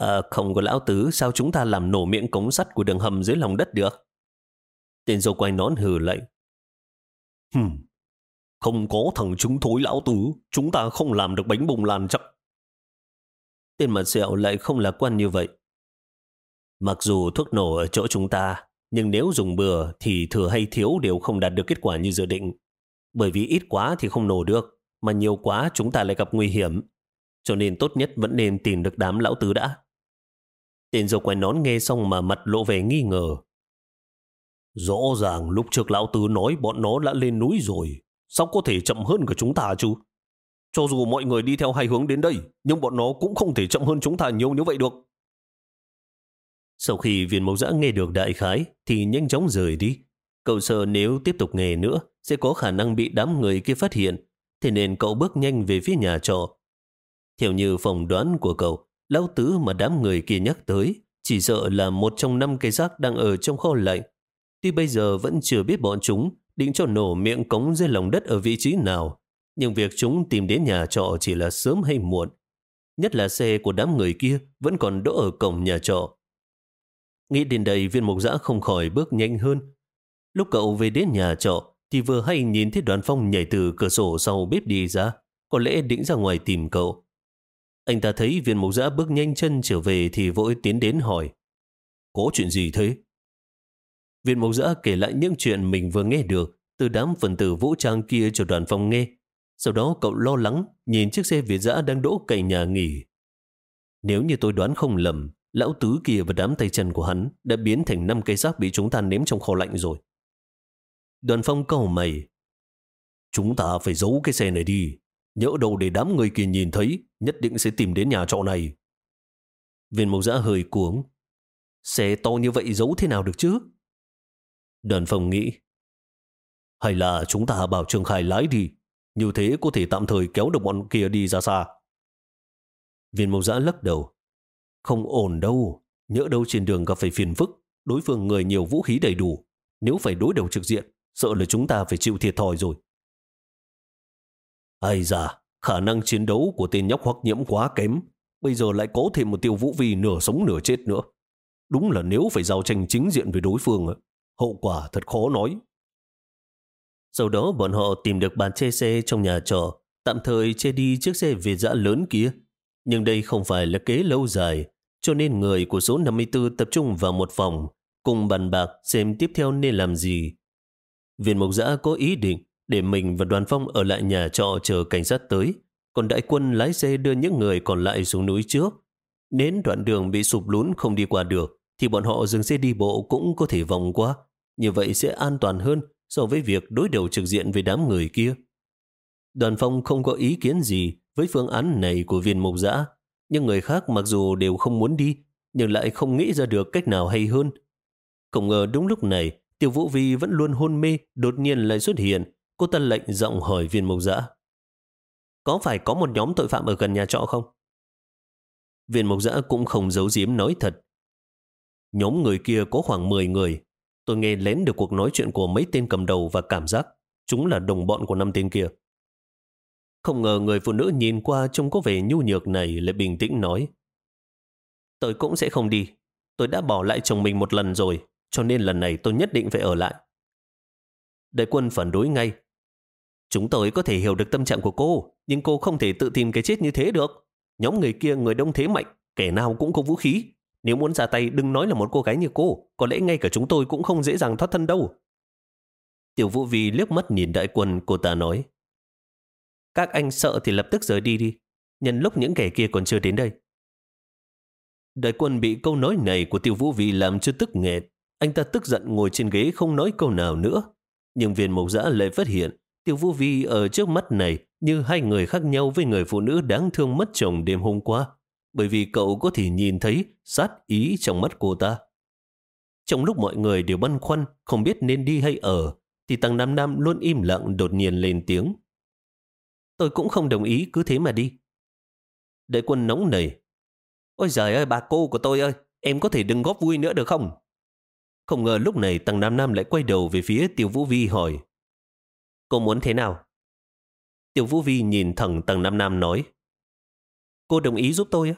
À, không có lão tứ, sao chúng ta làm nổ miệng cống sắt của đường hầm dưới lòng đất được? Tên dâu quay nón hừ lạnh. Hừm, không có thằng chúng thối lão tứ, chúng ta không làm được bánh bùng lan chắc. Tên mặt sẹo lại không lạc quan như vậy. Mặc dù thuốc nổ ở chỗ chúng ta, nhưng nếu dùng bừa thì thừa hay thiếu đều không đạt được kết quả như dự định. Bởi vì ít quá thì không nổ được, mà nhiều quá chúng ta lại gặp nguy hiểm. Cho nên tốt nhất vẫn nên tìm được đám lão tứ đã. Tiền dầu quay nón nghe xong mà mặt lộ vẻ nghi ngờ. Rõ ràng lúc trước lão tứ nói bọn nó đã lên núi rồi, sao có thể chậm hơn cả chúng ta chứ? Cho dù mọi người đi theo hai hướng đến đây, nhưng bọn nó cũng không thể chậm hơn chúng ta nhiều như vậy được. Sau khi viên mẫu giã nghe được đại khái, thì nhanh chóng rời đi. Cậu sợ nếu tiếp tục nghe nữa, sẽ có khả năng bị đám người kia phát hiện, thế nên cậu bước nhanh về phía nhà trọ. Theo như phỏng đoán của cậu, lão tứ mà đám người kia nhắc tới, chỉ sợ là một trong năm cây rác đang ở trong kho lạnh. Tuy bây giờ vẫn chưa biết bọn chúng định cho nổ miệng cống dưới lòng đất ở vị trí nào, nhưng việc chúng tìm đến nhà trọ chỉ là sớm hay muộn. Nhất là xe của đám người kia vẫn còn đỗ ở cổng nhà trọ. Nghĩ đến đây viên mục giã không khỏi bước nhanh hơn. Lúc cậu về đến nhà trọ thì vừa hay nhìn thấy đoàn phong nhảy từ cửa sổ sau bếp đi ra, có lẽ định ra ngoài tìm cậu. Anh ta thấy viên mục giã bước nhanh chân trở về thì vội tiến đến hỏi. Có chuyện gì thế? Viên mục giã kể lại những chuyện mình vừa nghe được từ đám phần tử vũ trang kia cho đoàn phong nghe. Sau đó cậu lo lắng nhìn chiếc xe Việt giã đang đỗ cạnh nhà nghỉ. Nếu như tôi đoán không lầm, lão tứ kia và đám tay chân của hắn đã biến thành năm cây xác bị chúng ta ném trong kho lạnh rồi. Đoàn phong cầu mày. Chúng ta phải giấu cái xe này đi. Nhỡ đâu để đám người kia nhìn thấy, nhất định sẽ tìm đến nhà trọ này. Viên mộc giã hơi cuống. Xe to như vậy giấu thế nào được chứ? Đoàn phòng nghĩ, hay là chúng ta bảo Trường Khai lái đi, như thế có thể tạm thời kéo được bọn kia đi ra xa. Viên mộc giã lắc đầu, không ổn đâu, nhỡ đâu trên đường gặp phải phiền phức, đối phương người nhiều vũ khí đầy đủ, nếu phải đối đầu trực diện, sợ là chúng ta phải chịu thiệt thòi rồi. Ai da, khả năng chiến đấu của tên nhóc hoắc nhiễm quá kém, bây giờ lại có thêm một tiêu vũ vi nửa sống nửa chết nữa. Đúng là nếu phải giao tranh chính diện với đối phương, hậu quả thật khó nói. Sau đó bọn họ tìm được bàn chê xe trong nhà trọ, tạm thời che đi chiếc xe về dã lớn kia. Nhưng đây không phải là kế lâu dài, cho nên người của số 54 tập trung vào một phòng, cùng bàn bạc xem tiếp theo nên làm gì. Viên mục giã có ý định để mình và đoàn phong ở lại nhà trọ chờ cảnh sát tới, còn đại quân lái xe đưa những người còn lại xuống núi trước. Nếu đoạn đường bị sụp lún không đi qua được, thì bọn họ dừng xe đi bộ cũng có thể vòng qua. Như vậy sẽ an toàn hơn so với việc đối đầu trực diện với đám người kia. Đoàn phong không có ý kiến gì với phương án này của viên mục giã, nhưng người khác mặc dù đều không muốn đi, nhưng lại không nghĩ ra được cách nào hay hơn. Không ngờ đúng lúc này, Tiểu Vũ Vi vẫn luôn hôn mê, đột nhiên lại xuất hiện. Cô Tân lệnh rộng hỏi viên mục Dã: Có phải có một nhóm tội phạm ở gần nhà trọ không? Viên mục Dã cũng không giấu giếm nói thật. Nhóm người kia có khoảng 10 người. Tôi nghe lén được cuộc nói chuyện của mấy tên cầm đầu và cảm giác chúng là đồng bọn của năm tên kia. Không ngờ người phụ nữ nhìn qua trông có vẻ nhu nhược này lại bình tĩnh nói. Tôi cũng sẽ không đi. Tôi đã bỏ lại chồng mình một lần rồi, cho nên lần này tôi nhất định phải ở lại. Đại quân phản đối ngay. Chúng tôi có thể hiểu được tâm trạng của cô, nhưng cô không thể tự tìm cái chết như thế được. Nhóm người kia người đông thế mạnh, kẻ nào cũng có vũ khí. Nếu muốn ra tay đừng nói là một cô gái như cô, có lẽ ngay cả chúng tôi cũng không dễ dàng thoát thân đâu. Tiểu vũ vi liếc mắt nhìn đại quân, cô ta nói. Các anh sợ thì lập tức rời đi đi, nhân lúc những kẻ kia còn chưa đến đây. Đại quân bị câu nói này của tiêu vũ vi làm cho tức nghẹt. Anh ta tức giận ngồi trên ghế không nói câu nào nữa. Nhưng viên mộc giã lại phát hiện tiêu vũ vi ở trước mắt này như hai người khác nhau với người phụ nữ đáng thương mất chồng đêm hôm qua. Bởi vì cậu có thể nhìn thấy sát ý trong mắt cô ta. Trong lúc mọi người đều băn khoăn không biết nên đi hay ở thì tăng Nam Nam luôn im lặng đột nhiên lên tiếng. Tôi cũng không đồng ý cứ thế mà đi. Đại quân nóng nảy. Ôi giời ơi bà cô của tôi ơi, em có thể đừng góp vui nữa được không? Không ngờ lúc này Tăng Nam Nam lại quay đầu về phía Tiêu Vũ Vi hỏi. Cô muốn thế nào? tiểu Vũ Vi nhìn thẳng tầng Nam Nam nói. Cô đồng ý giúp tôi á?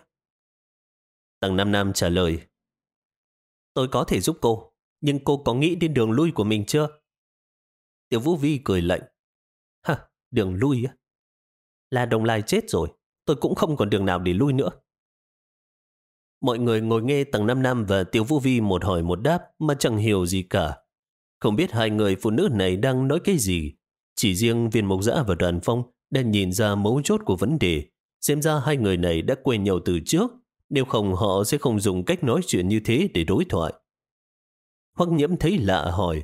tầng Nam Nam trả lời. Tôi có thể giúp cô, nhưng cô có nghĩ đến đường lui của mình chưa? Tiểu Vũ Vi cười lạnh. Hả, đường lui á? Là đồng lai chết rồi, tôi cũng không còn đường nào để lui nữa. Mọi người ngồi nghe tầng Nam Nam và Tiểu Vũ Vi một hỏi một đáp mà chẳng hiểu gì cả. Không biết hai người phụ nữ này đang nói cái gì. Chỉ riêng viên mộc giã và đoàn phong đã nhìn ra mấu chốt của vấn đề. Xem ra hai người này đã quen nhau từ trước. Nếu không họ sẽ không dùng cách nói chuyện như thế để đối thoại. Hoắc nhiễm thấy lạ hỏi.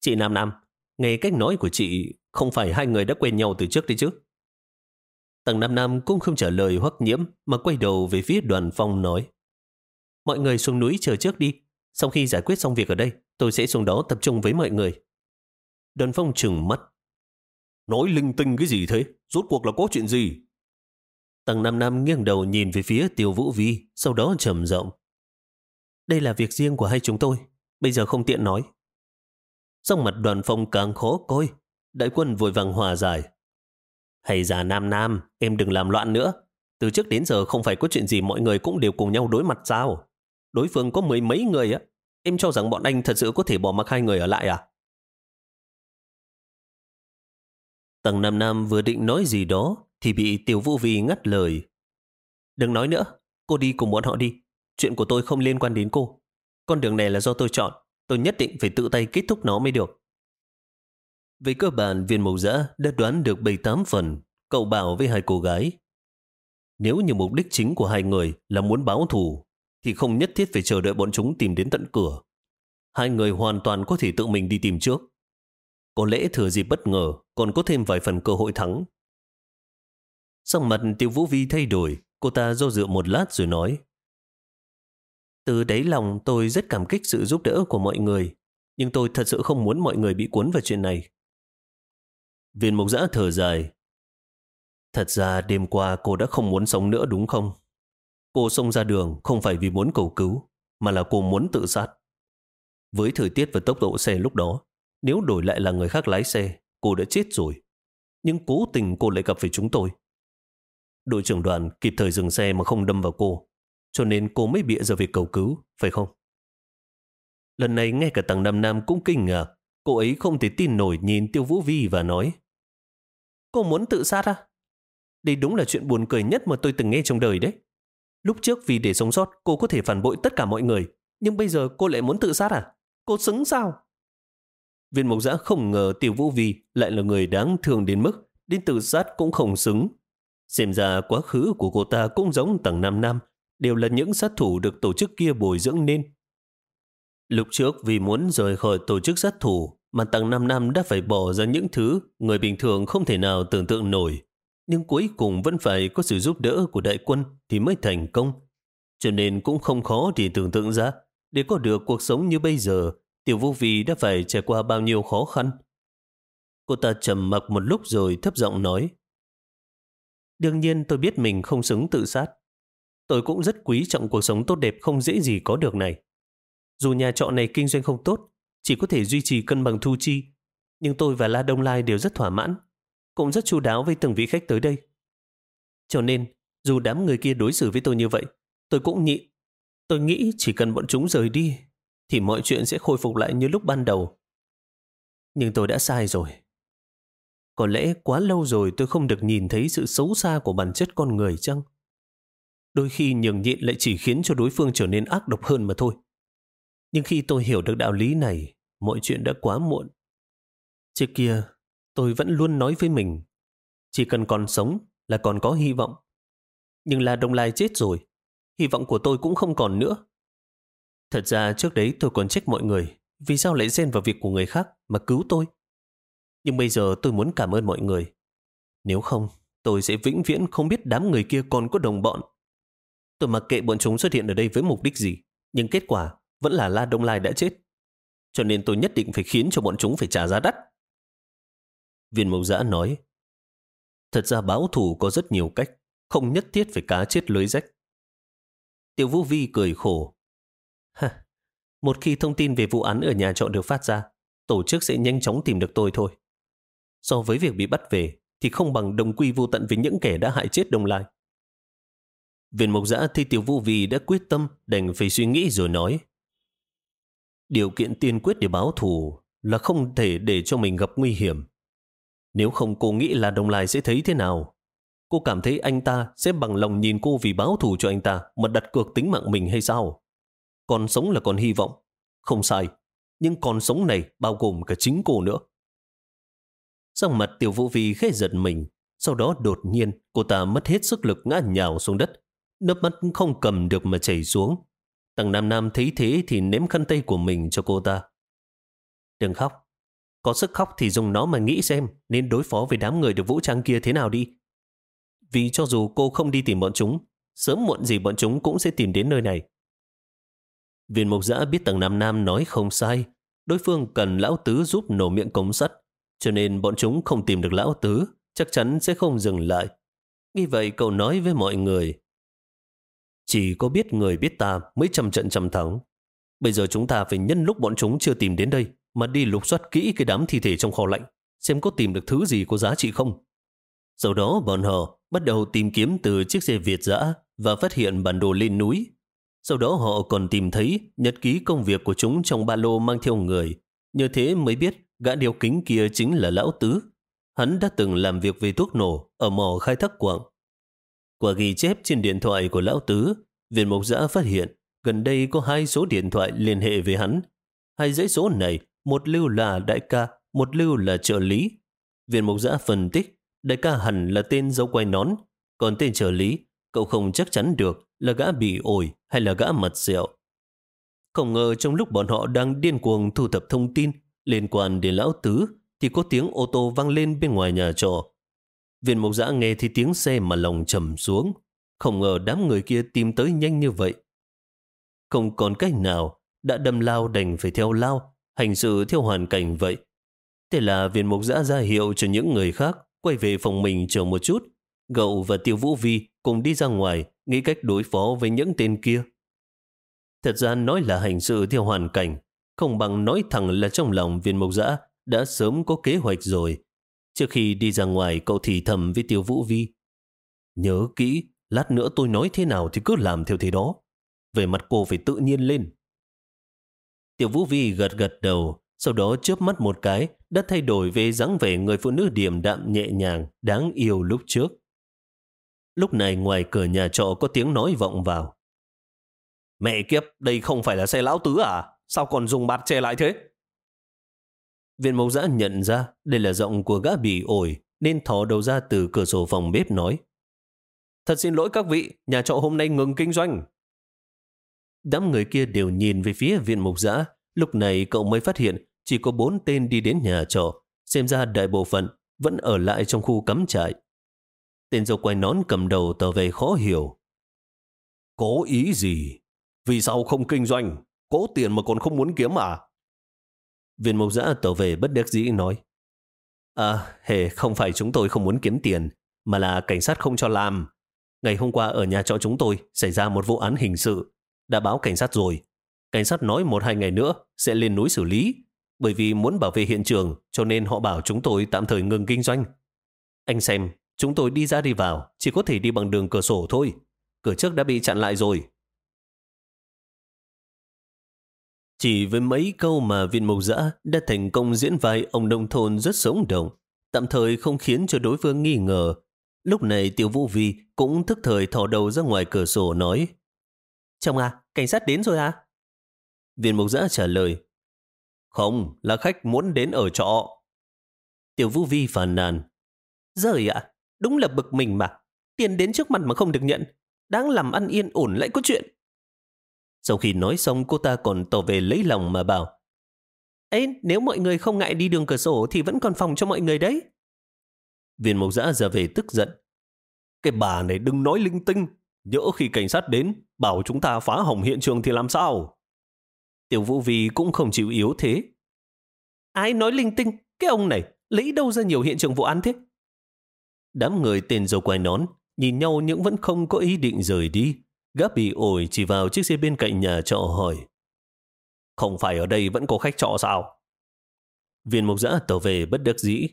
Chị Nam Nam, nghe cách nói của chị không phải hai người đã quen nhau từ trước đi chứ? Tầng Nam Nam cũng không trả lời hoắc nhiễm mà quay đầu về phía đoàn phong nói. Mọi người xuống núi chờ trước đi. Sau khi giải quyết xong việc ở đây, tôi sẽ xuống đó tập trung với mọi người. Đoàn phong trừng mắt. Nói linh tinh cái gì thế? Rốt cuộc là có chuyện gì? Tầng Nam Nam nghiêng đầu nhìn về phía Tiêu Vũ Vi, sau đó trầm rộng. Đây là việc riêng của hai chúng tôi, bây giờ không tiện nói. Trong mặt đoàn phong càng khó coi, đại quân vội vàng hòa giải. Hay già Nam Nam, em đừng làm loạn nữa. Từ trước đến giờ không phải có chuyện gì mọi người cũng đều cùng nhau đối mặt sao? Đối phương có mười mấy người á. Em cho rằng bọn anh thật sự có thể bỏ mặc hai người ở lại à? Tầng Nam Nam vừa định nói gì đó thì bị Tiểu Vũ Vi ngắt lời. Đừng nói nữa, cô đi cùng bọn họ đi. Chuyện của tôi không liên quan đến cô. Con đường này là do tôi chọn. Tôi nhất định phải tự tay kết thúc nó mới được. Về cơ bản, viên mộc giã đã đoán được 7-8 phần, cậu bảo với hai cô gái. Nếu như mục đích chính của hai người là muốn báo thù, thì không nhất thiết phải chờ đợi bọn chúng tìm đến tận cửa. Hai người hoàn toàn có thể tự mình đi tìm trước. Có lẽ thừa dịp bất ngờ, còn có thêm vài phần cơ hội thắng. Sắc mặt tiêu vũ vi thay đổi, cô ta do dự một lát rồi nói. Từ đáy lòng tôi rất cảm kích sự giúp đỡ của mọi người, nhưng tôi thật sự không muốn mọi người bị cuốn vào chuyện này. Viên mục giã thở dài. Thật ra đêm qua cô đã không muốn sống nữa đúng không? Cô xông ra đường không phải vì muốn cầu cứu, mà là cô muốn tự sát. Với thời tiết và tốc độ xe lúc đó, nếu đổi lại là người khác lái xe, cô đã chết rồi. Nhưng cố tình cô lại gặp phải chúng tôi. Đội trưởng đoàn kịp thời dừng xe mà không đâm vào cô, cho nên cô mới bịa ra việc cầu cứu, phải không? Lần này ngay cả tàng Nam Nam cũng kinh ngạc. Cô ấy không thể tin nổi nhìn Tiêu Vũ Vi và nói Cô muốn tự sát à? Đây đúng là chuyện buồn cười nhất mà tôi từng nghe trong đời đấy. Lúc trước vì để sống sót cô có thể phản bội tất cả mọi người. Nhưng bây giờ cô lại muốn tự sát à? Cô xứng sao? Viên mộc giã không ngờ Tiêu Vũ Vi lại là người đáng thương đến mức đến tự sát cũng không xứng. Xem ra quá khứ của cô ta cũng giống tầng 5 năm, đều là những sát thủ được tổ chức kia bồi dưỡng nên. Lúc trước vì muốn rời khỏi tổ chức sát thủ mà tầng 5 năm đã phải bỏ ra những thứ người bình thường không thể nào tưởng tượng nổi. Nhưng cuối cùng vẫn phải có sự giúp đỡ của đại quân thì mới thành công. Cho nên cũng không khó để tưởng tượng ra để có được cuộc sống như bây giờ Tiểu vũ Vi đã phải trải qua bao nhiêu khó khăn. Cô ta trầm mặc một lúc rồi thấp giọng nói Đương nhiên tôi biết mình không xứng tự sát. Tôi cũng rất quý trọng cuộc sống tốt đẹp không dễ gì có được này. Dù nhà trọ này kinh doanh không tốt, chỉ có thể duy trì cân bằng thu chi, nhưng tôi và La Đông Lai đều rất thỏa mãn, cũng rất chu đáo với từng vị khách tới đây. Cho nên, dù đám người kia đối xử với tôi như vậy, tôi cũng nhịn. Tôi nghĩ chỉ cần bọn chúng rời đi, thì mọi chuyện sẽ khôi phục lại như lúc ban đầu. Nhưng tôi đã sai rồi. Có lẽ quá lâu rồi tôi không được nhìn thấy sự xấu xa của bản chất con người chăng? Đôi khi nhường nhịn lại chỉ khiến cho đối phương trở nên ác độc hơn mà thôi. Nhưng khi tôi hiểu được đạo lý này, mọi chuyện đã quá muộn. Trước kia, tôi vẫn luôn nói với mình, chỉ cần còn sống là còn có hy vọng. Nhưng là Đông Lai chết rồi, hy vọng của tôi cũng không còn nữa. Thật ra trước đấy tôi còn trách mọi người, vì sao lại xen vào việc của người khác mà cứu tôi. Nhưng bây giờ tôi muốn cảm ơn mọi người. Nếu không, tôi sẽ vĩnh viễn không biết đám người kia còn có đồng bọn. Tôi mặc kệ bọn chúng xuất hiện ở đây với mục đích gì, nhưng kết quả vẫn là La Đông Lai đã chết. Cho nên tôi nhất định phải khiến cho bọn chúng phải trả giá đắt. Viên mộc giã nói, thật ra báo thủ có rất nhiều cách, không nhất thiết phải cá chết lưới rách. tiêu Vũ Vi cười khổ. Một khi thông tin về vụ án ở nhà trọ được phát ra, tổ chức sẽ nhanh chóng tìm được tôi thôi. So với việc bị bắt về, thì không bằng đồng quy vô tận với những kẻ đã hại chết Đông Lai. Viện mộc giã thì Tiểu Vũ Vi đã quyết tâm đành phải suy nghĩ rồi nói. Điều kiện tiên quyết để báo thù là không thể để cho mình gặp nguy hiểm. Nếu không cô nghĩ là Đồng Lai sẽ thấy thế nào? Cô cảm thấy anh ta sẽ bằng lòng nhìn cô vì báo thù cho anh ta mà đặt cược tính mạng mình hay sao? Còn sống là còn hy vọng. Không sai. Nhưng còn sống này bao gồm cả chính cô nữa. Sang mặt tiểu vũ vi khẽ giật mình. Sau đó đột nhiên cô ta mất hết sức lực ngã nhào xuống đất. Nước mắt không cầm được mà chảy xuống. tăng Nam Nam thấy thế thì ném khăn tay của mình cho cô ta. Đừng khóc. Có sức khóc thì dùng nó mà nghĩ xem nên đối phó với đám người được vũ trang kia thế nào đi. Vì cho dù cô không đi tìm bọn chúng, sớm muộn gì bọn chúng cũng sẽ tìm đến nơi này. Viên mục giã biết tầng Nam Nam nói không sai. Đối phương cần lão tứ giúp nổ miệng cống sắt. Cho nên bọn chúng không tìm được lão tứ, chắc chắn sẽ không dừng lại. Như vậy cậu nói với mọi người, chỉ có biết người biết ta mới trăm trận trăm thắng. Bây giờ chúng ta phải nhân lúc bọn chúng chưa tìm đến đây mà đi lục soát kỹ cái đám thi thể trong kho lạnh xem có tìm được thứ gì có giá trị không. Sau đó bọn họ bắt đầu tìm kiếm từ chiếc xe Việt dã và phát hiện bản đồ lên núi. Sau đó họ còn tìm thấy nhật ký công việc của chúng trong ba lô mang theo người. Như thế mới biết gã đeo kính kia chính là Lão Tứ. Hắn đã từng làm việc về thuốc nổ ở mỏ khai thác quặng qua ghi chép trên điện thoại của Lão Tứ, viên mục giã phát hiện gần đây có hai số điện thoại liên hệ với hắn. Hai dãy số này, một lưu là đại ca, một lưu là trợ lý. Viên mục giã phân tích, đại ca hẳn là tên dấu quay nón, còn tên trợ lý, cậu không chắc chắn được là gã bị ổi hay là gã mật dẹo. Không ngờ trong lúc bọn họ đang điên cuồng thu thập thông tin liên quan đến Lão Tứ, thì có tiếng ô tô vang lên bên ngoài nhà trọ. Viên mộc giã nghe thì tiếng xe mà lòng trầm xuống. Không ngờ đám người kia tìm tới nhanh như vậy. Không còn cách nào, đã đâm lao đành phải theo lao, hành sự theo hoàn cảnh vậy. Thế là viên mục giã ra hiệu cho những người khác quay về phòng mình chờ một chút. Gậu và Tiêu Vũ Vi cùng đi ra ngoài nghĩ cách đối phó với những tên kia. Thật ra nói là hành sự theo hoàn cảnh, không bằng nói thẳng là trong lòng viên mộc dã đã sớm có kế hoạch rồi. Trước khi đi ra ngoài, cậu thì thầm với Tiêu Vũ Vi. Nhớ kỹ, lát nữa tôi nói thế nào thì cứ làm theo thế đó. Về mặt cô phải tự nhiên lên. Tiểu Vũ Vi gật gật đầu, sau đó chớp mắt một cái, đã thay đổi về dáng vẻ người phụ nữ điềm đạm nhẹ nhàng, đáng yêu lúc trước. Lúc này ngoài cửa nhà trọ có tiếng nói vọng vào. Mẹ kiếp, đây không phải là xe lão tứ à? Sao còn dùng bạt che lại thế? Viên mộc giã nhận ra đây là giọng của gã bị ổi, nên thò đầu ra từ cửa sổ phòng bếp nói. Thật xin lỗi các vị, nhà trọ hôm nay ngừng kinh doanh. Đám người kia đều nhìn về phía viên mục giã. Lúc này cậu mới phát hiện chỉ có bốn tên đi đến nhà trọ. Xem ra đại bộ phận vẫn ở lại trong khu cắm trại. Tên dâu quay nón cầm đầu tờ về khó hiểu. Có ý gì? Vì sao không kinh doanh? Có tiền mà còn không muốn kiếm à? Viên mộc giã tờ về bất đắc dĩ nói. À, hề, không phải chúng tôi không muốn kiếm tiền, mà là cảnh sát không cho làm. Ngày hôm qua ở nhà trọ chúng tôi xảy ra một vụ án hình sự. Đã báo cảnh sát rồi. Cảnh sát nói một hai ngày nữa sẽ lên núi xử lý. Bởi vì muốn bảo vệ hiện trường cho nên họ bảo chúng tôi tạm thời ngừng kinh doanh. Anh xem, chúng tôi đi ra đi vào chỉ có thể đi bằng đường cửa sổ thôi. Cửa trước đã bị chặn lại rồi. Chỉ với mấy câu mà viên mộc dã đã thành công diễn vai ông nông thôn rất sống động, tạm thời không khiến cho đối phương nghi ngờ. Lúc này Tiểu Vũ Vi cũng thức thời thò đầu ra ngoài cửa sổ nói Chồng à, cảnh sát đến rồi à? Viên mộc dã trả lời Không, là khách muốn đến ở trọ. Tiểu Vũ Vi phàn nàn Rời ạ, đúng là bực mình mà. Tiền đến trước mặt mà không được nhận. Đáng làm ăn yên ổn lại có chuyện. Sau khi nói xong cô ta còn tỏ về lấy lòng mà bảo ấy nếu mọi người không ngại đi đường cửa sổ thì vẫn còn phòng cho mọi người đấy. Viên mộc giã ra về tức giận. Cái bà này đừng nói linh tinh. Nhỡ khi cảnh sát đến, bảo chúng ta phá hỏng hiện trường thì làm sao? Tiểu vũ vi cũng không chịu yếu thế. Ai nói linh tinh? Cái ông này lấy đâu ra nhiều hiện trường vụ án thế? Đám người tên dầu quai nón nhìn nhau nhưng vẫn không có ý định rời đi. Gáp bị ổi chỉ vào chiếc xe bên cạnh nhà trọ hỏi. Không phải ở đây vẫn có khách trọ sao? Viên mục giã tỏ về bất đắc dĩ.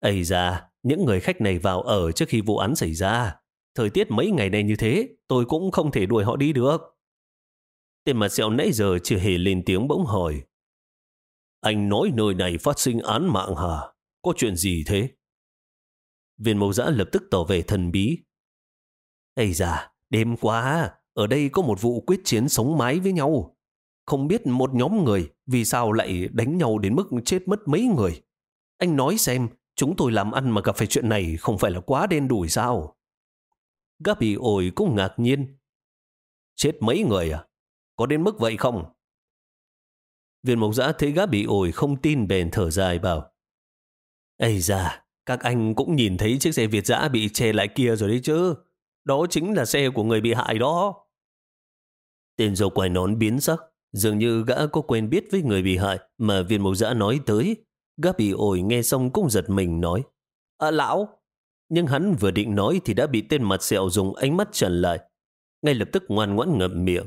Ây ra, những người khách này vào ở trước khi vụ án xảy ra. Thời tiết mấy ngày này như thế, tôi cũng không thể đuổi họ đi được. Tên mặt sẹo nãy giờ chưa hề lên tiếng bỗng hỏi. Anh nói nơi này phát sinh án mạng hả? Có chuyện gì thế? Viên mộc giã lập tức tỏ vẻ thần bí. Ây da, đêm quá ở đây có một vụ quyết chiến sống mái với nhau. Không biết một nhóm người vì sao lại đánh nhau đến mức chết mất mấy người. Anh nói xem, chúng tôi làm ăn mà gặp phải chuyện này không phải là quá đen đủi sao? Gabi ổi cũng ngạc nhiên. Chết mấy người à? Có đến mức vậy không? Viên mộc giã thấy gã bị ổi không tin bèn thở dài bảo. Ây da, các anh cũng nhìn thấy chiếc xe Việt dã bị che lại kia rồi đấy chứ. Đó chính là xe của người bị hại đó. Tên dầu quài nón biến sắc. Dường như gã có quen biết với người bị hại mà viên mộc dã nói tới. Gã bị ổi nghe xong cũng giật mình nói. À lão! Nhưng hắn vừa định nói thì đã bị tên mặt sẹo dùng ánh mắt trần lại. Ngay lập tức ngoan ngoãn ngậm miệng.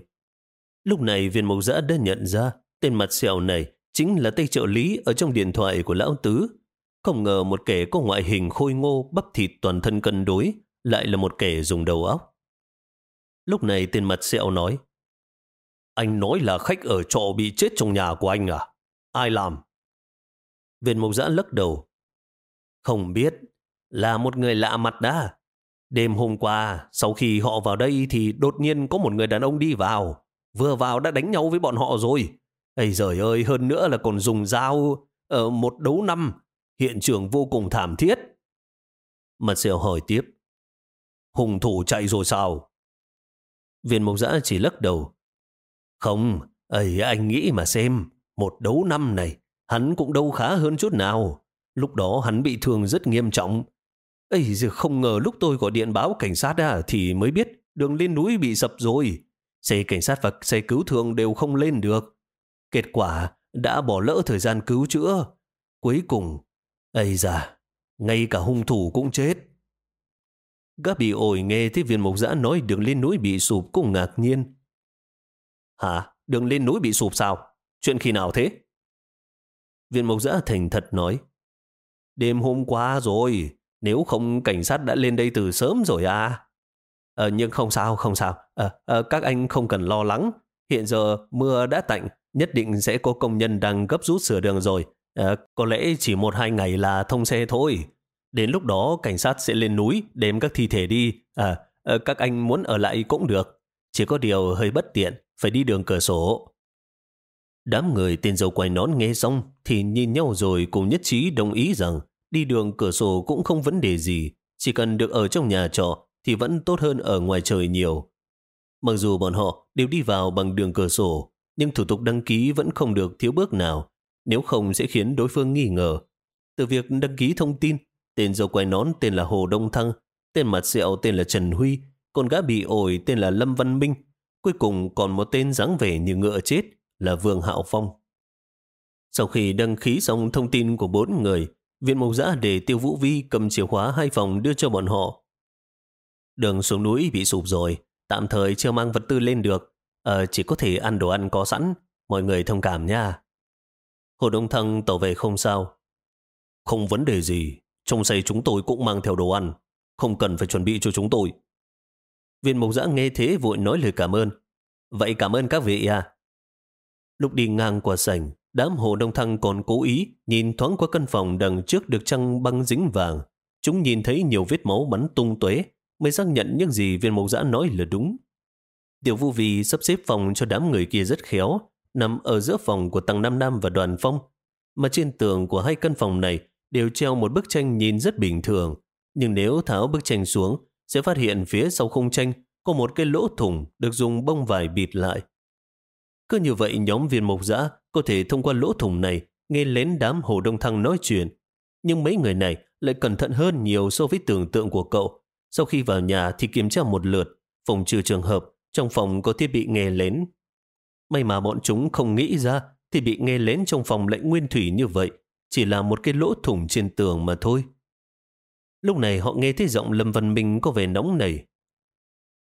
Lúc này viên mộc dã đã nhận ra tên mặt sẹo này chính là tay trợ lý ở trong điện thoại của lão tứ. Không ngờ một kẻ có ngoại hình khôi ngô, bắp thịt toàn thân cân đối, lại là một kẻ dùng đầu óc. Lúc này tên mặt sẹo nói, Anh nói là khách ở trọ bị chết trong nhà của anh à? Ai làm? Viên mộc giã lắc đầu. Không biết, là một người lạ mặt đã. Đêm hôm qua, sau khi họ vào đây thì đột nhiên có một người đàn ông đi vào. Vừa vào đã đánh nhau với bọn họ rồi. Ây giời ơi, hơn nữa là còn dùng dao ở một đấu năm. Hiện trường vô cùng thảm thiết. Mặt sẹo hỏi tiếp. Hùng thủ chạy rồi sao? Viên mộc giã chỉ lắc đầu. Không, ấy anh nghĩ mà xem, một đấu năm này, hắn cũng đâu khá hơn chút nào. Lúc đó hắn bị thương rất nghiêm trọng. Ây giờ không ngờ lúc tôi gọi điện báo cảnh sát à, thì mới biết đường lên núi bị sập rồi. Xe cảnh sát và xe cứu thương đều không lên được. Kết quả đã bỏ lỡ thời gian cứu chữa. Cuối cùng, ây da, ngay cả hung thủ cũng chết. Gã bị ổi nghe thấy viên mộc giã nói đường lên núi bị sụp cũng ngạc nhiên. Hả? Đường lên núi bị sụp sao? Chuyện khi nào thế? Viên mộc giã thành thật nói. Đêm hôm qua rồi, nếu không cảnh sát đã lên đây từ sớm rồi à. à nhưng không sao, không sao. À, à, các anh không cần lo lắng. Hiện giờ mưa đã tạnh, nhất định sẽ có công nhân đang gấp rút sửa đường rồi. À, có lẽ chỉ một hai ngày là thông xe thôi. Đến lúc đó cảnh sát sẽ lên núi đem các thi thể đi. À, à các anh muốn ở lại cũng được. Chỉ có điều hơi bất tiện, phải đi đường cửa sổ. Đám người tên dầu quay nón nghe xong thì nhìn nhau rồi cùng nhất trí đồng ý rằng đi đường cửa sổ cũng không vấn đề gì. Chỉ cần được ở trong nhà trọ thì vẫn tốt hơn ở ngoài trời nhiều. Mặc dù bọn họ đều đi vào bằng đường cửa sổ, nhưng thủ tục đăng ký vẫn không được thiếu bước nào, nếu không sẽ khiến đối phương nghi ngờ. Từ việc đăng ký thông tin, tên dâu quay nón tên là Hồ Đông Thăng, tên mặt sẹo tên là Trần Huy, con gã bị ổi tên là Lâm Văn Minh, cuối cùng còn một tên dáng vẻ như ngựa chết là Vương Hạo Phong. Sau khi đăng ký xong thông tin của bốn người, viện mộc giã để Tiêu Vũ Vi cầm chìa khóa hai phòng đưa cho bọn họ. Đường xuống núi bị sụp rồi, tạm thời chưa mang vật tư lên được, ờ, chỉ có thể ăn đồ ăn có sẵn, mọi người thông cảm nha. Hồ Đông Thăng tỏ về không sao. Không vấn đề gì, trong xe chúng tôi cũng mang theo đồ ăn, không cần phải chuẩn bị cho chúng tôi. Viên mộc giã nghe thế vội nói lời cảm ơn. Vậy cảm ơn các vị à. Lúc đi ngang qua sảnh, đám hồ đông thăng còn cố ý nhìn thoáng qua căn phòng đằng trước được trăng băng dính vàng. Chúng nhìn thấy nhiều vết máu bắn tung tuế, mới xác nhận những gì viên mộc giã nói là đúng. Tiểu vô vì sắp xếp phòng cho đám người kia rất khéo, nằm ở giữa phòng của Tăng Nam Nam và Đoàn Phong. Mà trên tường của hai căn phòng này đều treo một bức tranh nhìn rất bình thường. Nhưng nếu tháo bức tranh xuống, sẽ phát hiện phía sau khung tranh có một cái lỗ thủng được dùng bông vải bịt lại. Cứ như vậy nhóm viên mộc giã có thể thông qua lỗ thủng này nghe lén đám hồ đông thăng nói chuyện. Nhưng mấy người này lại cẩn thận hơn nhiều so với tưởng tượng của cậu. Sau khi vào nhà thì kiểm tra một lượt, phòng trừ trường hợp trong phòng có thiết bị nghe lén. May mà bọn chúng không nghĩ ra thì bị nghe lén trong phòng lệnh nguyên thủy như vậy, chỉ là một cái lỗ thủng trên tường mà thôi. Lúc này họ nghe thấy giọng Lâm Văn Minh có vẻ nóng nảy.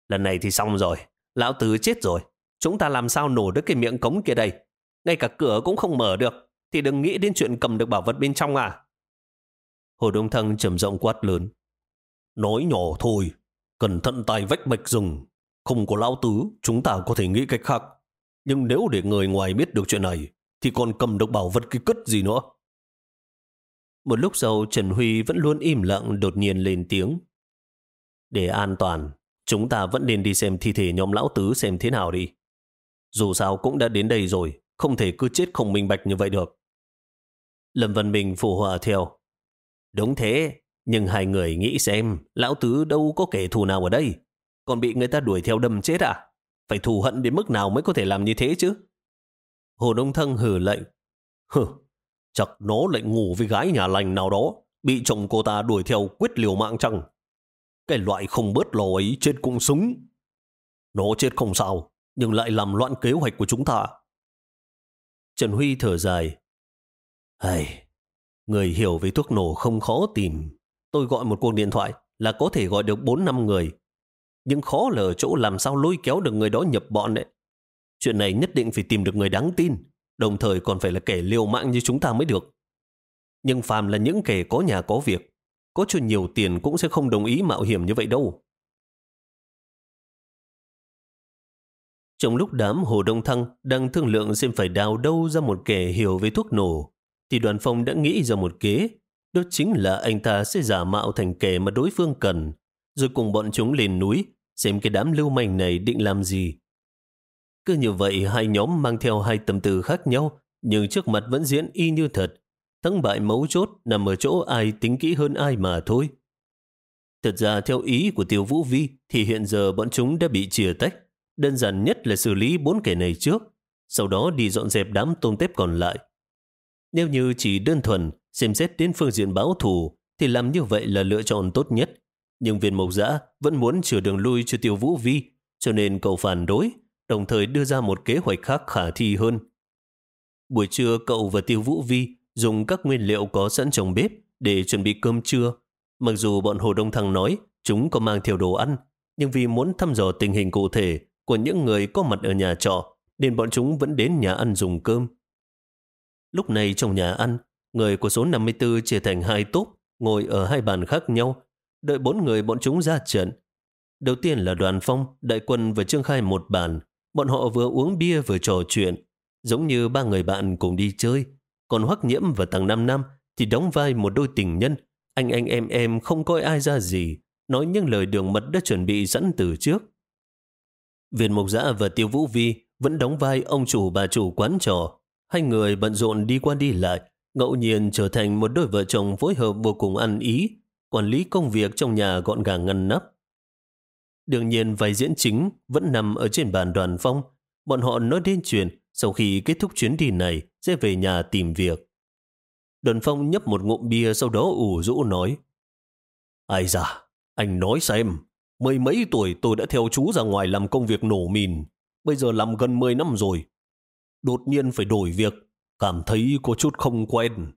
Lần này thì xong rồi, lão tứ chết rồi. Chúng ta làm sao nổ được cái miệng cống kia đây? Ngay cả cửa cũng không mở được, thì đừng nghĩ đến chuyện cầm được bảo vật bên trong à. Hồ Đông Thăng trầm giọng quát lớn. Nói nhỏ thôi, cẩn thận tay vách mạch rừng. Không có lão tứ, chúng ta có thể nghĩ cách khác. Nhưng nếu để người ngoài biết được chuyện này, thì còn cầm được bảo vật cái cất gì nữa. Một lúc sau Trần Huy vẫn luôn im lặng đột nhiên lên tiếng. Để an toàn, chúng ta vẫn nên đi xem thi thể nhóm lão tứ xem thế nào đi. Dù sao cũng đã đến đây rồi, không thể cứ chết không minh bạch như vậy được. Lâm Văn Minh phù hòa theo. Đúng thế, nhưng hai người nghĩ xem, lão tứ đâu có kẻ thù nào ở đây. Còn bị người ta đuổi theo đâm chết à? Phải thù hận đến mức nào mới có thể làm như thế chứ? Hồ Đông Thăng hử lệnh. Hừ, chắc nó lại ngủ với gái nhà lành nào đó, bị chồng cô ta đuổi theo quyết liều mạng chăng? Cái loại không bớt lò ấy chết cũng súng. Nó chết không sao, nhưng lại làm loạn kế hoạch của chúng ta. Trần Huy thở dài. Hầy, người hiểu về thuốc nổ không khó tìm. Tôi gọi một cuộc điện thoại là có thể gọi được 4 năm người. Nhưng khó là ở chỗ làm sao lôi kéo được người đó nhập bọn đấy. Chuyện này nhất định phải tìm được người đáng tin, đồng thời còn phải là kẻ liều mạng như chúng ta mới được. Nhưng phàm là những kẻ có nhà có việc, có cho nhiều tiền cũng sẽ không đồng ý mạo hiểm như vậy đâu. Trong lúc đám Hồ Đông Thăng đang thương lượng xem phải đào đâu ra một kẻ hiểu về thuốc nổ, thì đoàn phong đã nghĩ ra một kế. Đó chính là anh ta sẽ giả mạo thành kẻ mà đối phương cần, rồi cùng bọn chúng lên núi, xem cái đám lưu manh này định làm gì. Cứ như vậy hai nhóm mang theo hai tâm tư khác nhau, nhưng trước mặt vẫn diễn y như thật. Thắng bại mấu chốt nằm ở chỗ ai tính kỹ hơn ai mà thôi. Thật ra theo ý của Tiêu Vũ Vi thì hiện giờ bọn chúng đã bị chia tách. Đơn giản nhất là xử lý bốn kẻ này trước, sau đó đi dọn dẹp đám tôm tép còn lại. Nếu như chỉ đơn thuần xem xét đến phương diện báo thù thì làm như vậy là lựa chọn tốt nhất. Nhưng viên mộc giã vẫn muốn chừa đường lui cho Tiêu Vũ Vi cho nên cậu phản đối đồng thời đưa ra một kế hoạch khác khả thi hơn. Buổi trưa cậu và Tiêu Vũ Vi dùng các nguyên liệu có sẵn trong bếp để chuẩn bị cơm trưa. Mặc dù bọn Hồ Đông Thăng nói chúng có mang theo đồ ăn, nhưng vì muốn thăm dò tình hình cụ thể của những người có mặt ở nhà trọ, nên bọn chúng vẫn đến nhà ăn dùng cơm. Lúc này trong nhà ăn, người của số 54 chia thành hai túp, ngồi ở hai bàn khác nhau, đợi bốn người bọn chúng ra trận. Đầu tiên là đoàn phong, đại quân và Trương Khai một bàn. Bọn họ vừa uống bia vừa trò chuyện, giống như ba người bạn cùng đi chơi. Còn Hoắc Nhiễm và Tàng Năm Năm thì đóng vai một đôi tình nhân. Anh anh em em không coi ai ra gì, nói những lời đường mật đã chuẩn bị sẵn từ trước. Viên Mộc Giã và Tiêu Vũ Vi vẫn đóng vai ông chủ bà chủ quán trò. Hai người bận rộn đi qua đi lại, ngẫu nhiên trở thành một đôi vợ chồng phối hợp vô cùng ăn ý, quản lý công việc trong nhà gọn gàng ngăn nắp. Đương nhiên vai diễn chính vẫn nằm ở trên bàn đoàn phong. Bọn họ nói đến chuyện sau khi kết thúc chuyến đi này sẽ về nhà tìm việc. Đoàn phong nhấp một ngụm bia sau đó ủ rũ nói Ai da, anh nói xem, mười mấy tuổi tôi đã theo chú ra ngoài làm công việc nổ mìn, bây giờ làm gần 10 năm rồi. Đột nhiên phải đổi việc, cảm thấy có chút không quen.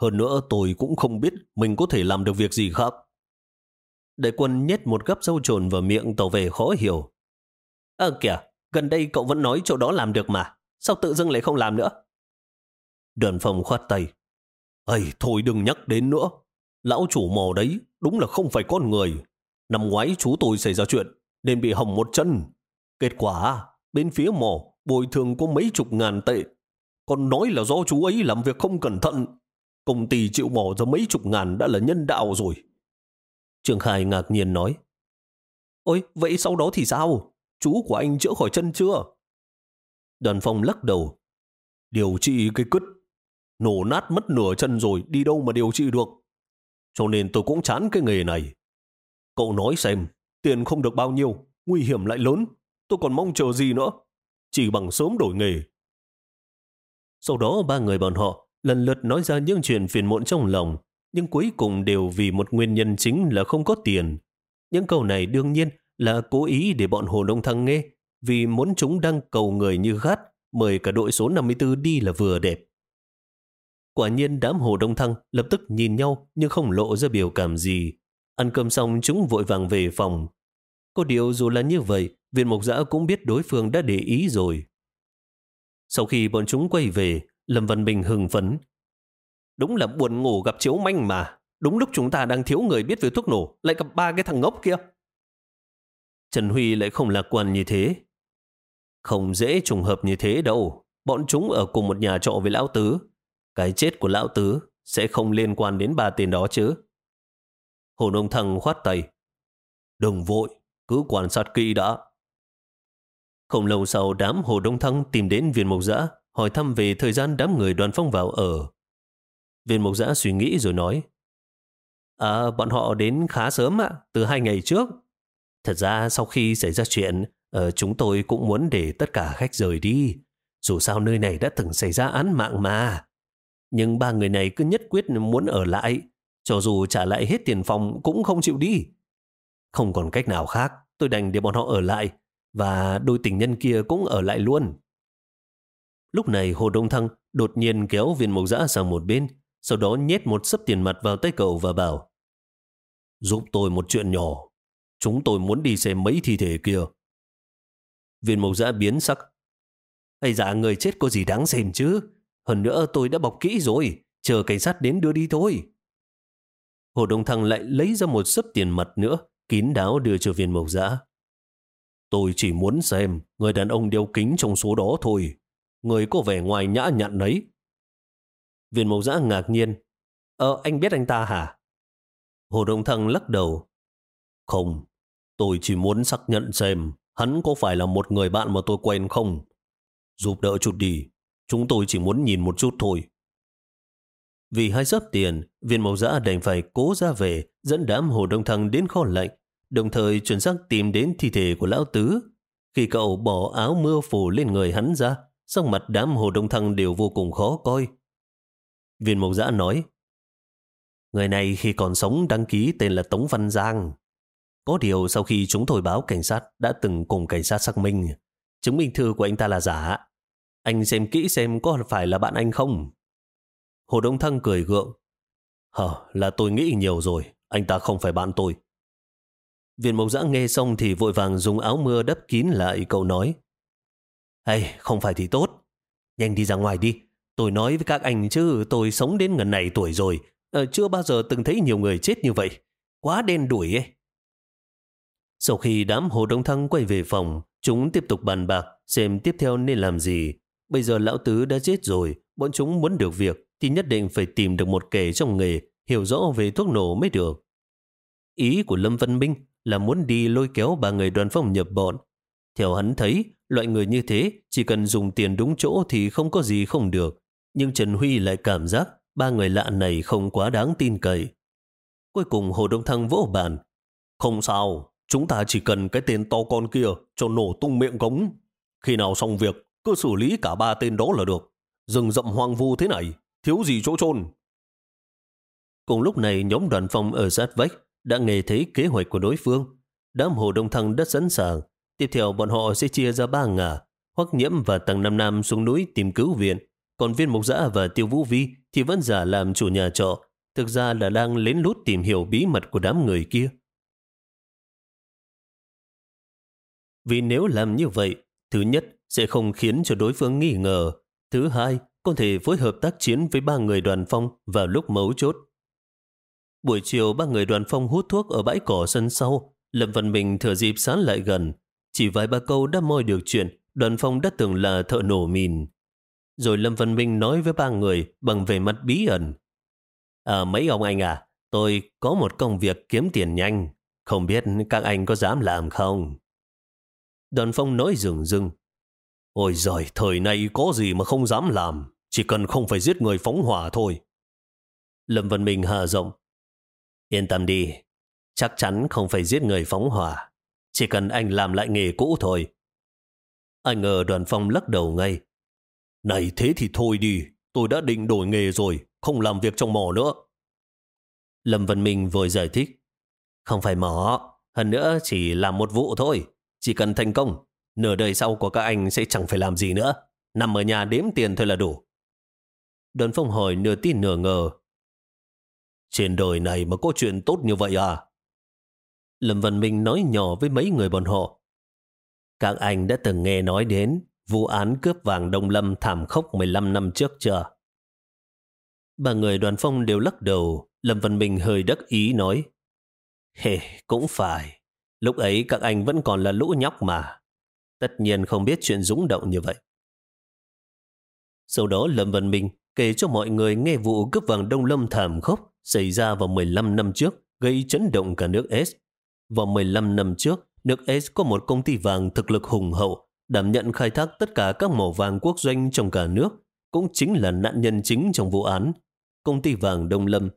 Hơn nữa tôi cũng không biết mình có thể làm được việc gì khác. Đại quân nhét một gấp dâu trồn vào miệng tỏ vẻ khó hiểu. Ơ à kìa, gần đây cậu vẫn nói chỗ đó làm được mà. Sao tự dưng lại không làm nữa? Đoàn phòng khoát tay. Ây, thôi đừng nhắc đến nữa. Lão chủ mò đấy, đúng là không phải con người. Năm ngoái chú tôi xảy ra chuyện, nên bị hỏng một chân. Kết quả, bên phía mò, bồi thường có mấy chục ngàn tệ. Còn nói là do chú ấy làm việc không cẩn thận. Công ty chịu bỏ ra mấy chục ngàn đã là nhân đạo rồi. Trường Khai ngạc nhiên nói. Ôi, vậy sau đó thì sao? Chú của anh chữa khỏi chân chưa? Đoàn phong lắc đầu. Điều trị cái cứt. Nổ nát mất nửa chân rồi, đi đâu mà điều trị được. Cho nên tôi cũng chán cái nghề này. Cậu nói xem, tiền không được bao nhiêu, nguy hiểm lại lớn. Tôi còn mong chờ gì nữa? Chỉ bằng sớm đổi nghề. Sau đó ba người bọn họ lần lượt nói ra những chuyện phiền muộn trong lòng, nhưng cuối cùng đều vì một nguyên nhân chính là không có tiền. Những câu này đương nhiên là cố ý để bọn Hồ Đông Thăng nghe, vì muốn chúng đang cầu người như gắt, mời cả đội số 54 đi là vừa đẹp. Quả nhiên đám Hồ Đông Thăng lập tức nhìn nhau nhưng không lộ ra biểu cảm gì. Ăn cơm xong chúng vội vàng về phòng. Có điều dù là như vậy, viên mộc giã cũng biết đối phương đã để ý rồi. Sau khi bọn chúng quay về, Lâm Văn Bình hừng phấn. Đúng là buồn ngủ gặp chiếu manh mà. Đúng lúc chúng ta đang thiếu người biết về thuốc nổ, lại gặp ba cái thằng ngốc kia. Trần Huy lại không lạc quan như thế. Không dễ trùng hợp như thế đâu. Bọn chúng ở cùng một nhà trọ với Lão Tứ. Cái chết của Lão Tứ sẽ không liên quan đến ba tiền đó chứ. Hồ ông thằng khoát tay. Đừng vội, cứ quan sát kỹ đã. Không lâu sau đám Hồ Đông Thăng tìm đến viên mộc giã, hỏi thăm về thời gian đám người đoàn phong vào ở. Viên mộc giã suy nghĩ rồi nói, À, bọn họ đến khá sớm ạ, từ hai ngày trước. Thật ra sau khi xảy ra chuyện, uh, chúng tôi cũng muốn để tất cả khách rời đi. Dù sao nơi này đã từng xảy ra án mạng mà. Nhưng ba người này cứ nhất quyết muốn ở lại, cho dù trả lại hết tiền phòng cũng không chịu đi. Không còn cách nào khác, tôi đành để bọn họ ở lại, và đôi tình nhân kia cũng ở lại luôn. Lúc này Hồ Đông Thăng đột nhiên kéo viên mộc giã sang một bên, sau đó nhét một sấp tiền mặt vào tay cậu và bảo Giúp tôi một chuyện nhỏ, chúng tôi muốn đi xem mấy thi thể kia. Viên mộc giã biến sắc. Ây dạ người chết có gì đáng xem chứ? Hơn nữa tôi đã bọc kỹ rồi, chờ cảnh sát đến đưa đi thôi. Hồ Đông Thăng lại lấy ra một sấp tiền mặt nữa, kín đáo đưa cho viên mộc giã. Tôi chỉ muốn xem người đàn ông đeo kính trong số đó thôi. Người có vẻ ngoài nhã nhặn đấy. Viên mộc giã ngạc nhiên. Ờ, anh biết anh ta hả? Hồ Đông Thăng lắc đầu. Không, tôi chỉ muốn xác nhận xem hắn có phải là một người bạn mà tôi quen không. Giúp đỡ chút đi, chúng tôi chỉ muốn nhìn một chút thôi. Vì hai sấp tiền, viên mộc giã đành phải cố ra về dẫn đám Hồ Đông Thăng đến kho lạnh đồng thời chuẩn xác tìm đến thi thể của lão tứ. Khi cậu bỏ áo mưa phủ lên người hắn ra, sắc mặt đám hồ đông thăng đều vô cùng khó coi. Viên mộc giã nói, Người này khi còn sống đăng ký tên là Tống Văn Giang. Có điều sau khi chúng tôi báo cảnh sát đã từng cùng cảnh sát xác minh, chứng minh thư của anh ta là giả. Anh xem kỹ xem có phải là bạn anh không? Hồ Đông Thăng cười gượng. Hờ, là tôi nghĩ nhiều rồi, anh ta không phải bạn tôi. Viên mộc giã nghe xong thì vội vàng dùng áo mưa đắp kín lại cậu nói. Hay, không phải thì tốt. Nhanh đi ra ngoài đi. Tôi nói với các anh chứ tôi sống đến ngần này tuổi rồi. Ờ, chưa bao giờ từng thấy nhiều người chết như vậy. Quá đen đuổi ấy. Sau khi đám Hồ Đông Thăng quay về phòng, chúng tiếp tục bàn bạc xem tiếp theo nên làm gì. Bây giờ lão tứ đã chết rồi, bọn chúng muốn được việc thì nhất định phải tìm được một kẻ trong nghề hiểu rõ về thuốc nổ mới được. Ý của Lâm Văn Minh là muốn đi lôi kéo ba người đoàn phòng nhập bọn. Theo hắn thấy, loại người như thế chỉ cần dùng tiền đúng chỗ thì không có gì không được. Nhưng Trần Huy lại cảm giác ba người lạ này không quá đáng tin cậy. Cuối cùng Hồ Đông Thăng vỗ bàn. Không sao, chúng ta chỉ cần cái tên to con kia cho nổ tung miệng cống. Khi nào xong việc, cứ xử lý cả ba tên đó là được. Rừng rậm hoang vu thế này, thiếu gì chỗ chôn Cùng lúc này nhóm đoàn phong ở sát vách đã nghe thấy kế hoạch của đối phương. Đám hồ đông thăng đã sẵn sàng. Tiếp theo bọn họ sẽ chia ra ba ngả. Hoắc nhiễm và tầng Nam Nam xuống núi tìm cứu viện. Còn viên mục Dã và tiêu vũ vi thì vẫn giả làm chủ nhà trọ. Thực ra là đang lén lút tìm hiểu bí mật của đám người kia. Vì nếu làm như vậy, thứ nhất sẽ không khiến cho đối phương nghi ngờ. Thứ hai, có thể phối hợp tác chiến với ba người đoàn phong vào lúc mấu chốt. Buổi chiều ba người đoàn phong hút thuốc ở bãi cỏ sân sau. Lâm Văn Bình thừa dịp sán lại gần. Chỉ vài ba câu đã môi được chuyện đoàn phong đã từng là thợ nổ mìn. Rồi Lâm Văn Minh nói với ba người bằng vẻ mặt bí ẩn. À mấy ông anh à, tôi có một công việc kiếm tiền nhanh. Không biết các anh có dám làm không? Đoàn phong nói rừng rừng. Ôi giời, thời này có gì mà không dám làm. Chỉ cần không phải giết người phóng hỏa thôi. Lâm Văn Minh hạ rộng. Yên tâm đi, chắc chắn không phải giết người phóng hỏa. Chỉ cần anh làm lại nghề cũ thôi. Anh ngờ đoàn phong lắc đầu ngay. Này thế thì thôi đi, tôi đã định đổi nghề rồi, không làm việc trong mỏ nữa. Lâm Văn Minh vội giải thích. Không phải mỏ, hơn nữa chỉ làm một vụ thôi. Chỉ cần thành công, nửa đời sau của các anh sẽ chẳng phải làm gì nữa. Nằm ở nhà đếm tiền thôi là đủ. Đoàn phong hỏi nửa tin nửa ngờ. Trên đời này mà có chuyện tốt như vậy à? Lâm Văn Minh nói nhỏ với mấy người bọn họ. Các anh đã từng nghe nói đến vụ án cướp vàng Đông Lâm thảm khốc 15 năm trước chưa? Ba người đoàn phong đều lắc đầu. Lâm Văn Minh hơi đắc ý nói. Hề, cũng phải. Lúc ấy các anh vẫn còn là lũ nhóc mà. Tất nhiên không biết chuyện dũng động như vậy. Sau đó Lâm Văn Minh kể cho mọi người nghe vụ cướp vàng Đông Lâm thảm khốc xảy ra vào 15 năm trước, gây chấn động cả nước S. Vào 15 năm trước, nước S có một công ty vàng thực lực hùng hậu, đảm nhận khai thác tất cả các mỏ vàng quốc doanh trong cả nước, cũng chính là nạn nhân chính trong vụ án, công ty vàng Đông Lâm.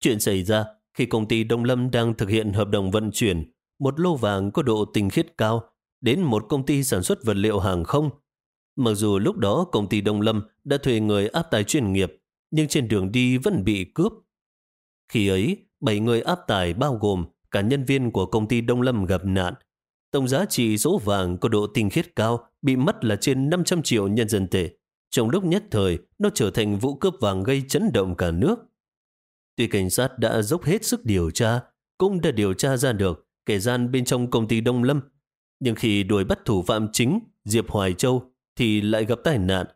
Chuyện xảy ra khi công ty Đông Lâm đang thực hiện hợp đồng vận chuyển một lô vàng có độ tinh khiết cao đến một công ty sản xuất vật liệu hàng không. Mặc dù lúc đó công ty Đông Lâm đã thuê người áp tài chuyên nghiệp, nhưng trên đường đi vẫn bị cướp. Khi ấy, 7 người áp tải bao gồm cả nhân viên của công ty Đông Lâm gặp nạn. Tổng giá trị số vàng có độ tinh khiết cao bị mất là trên 500 triệu nhân dân tệ. Trong lúc nhất thời, nó trở thành vụ cướp vàng gây chấn động cả nước. Tuy cảnh sát đã dốc hết sức điều tra, cũng đã điều tra ra được kẻ gian bên trong công ty Đông Lâm. Nhưng khi đuổi bắt thủ phạm chính, Diệp Hoài Châu, thì lại gặp tai nạn.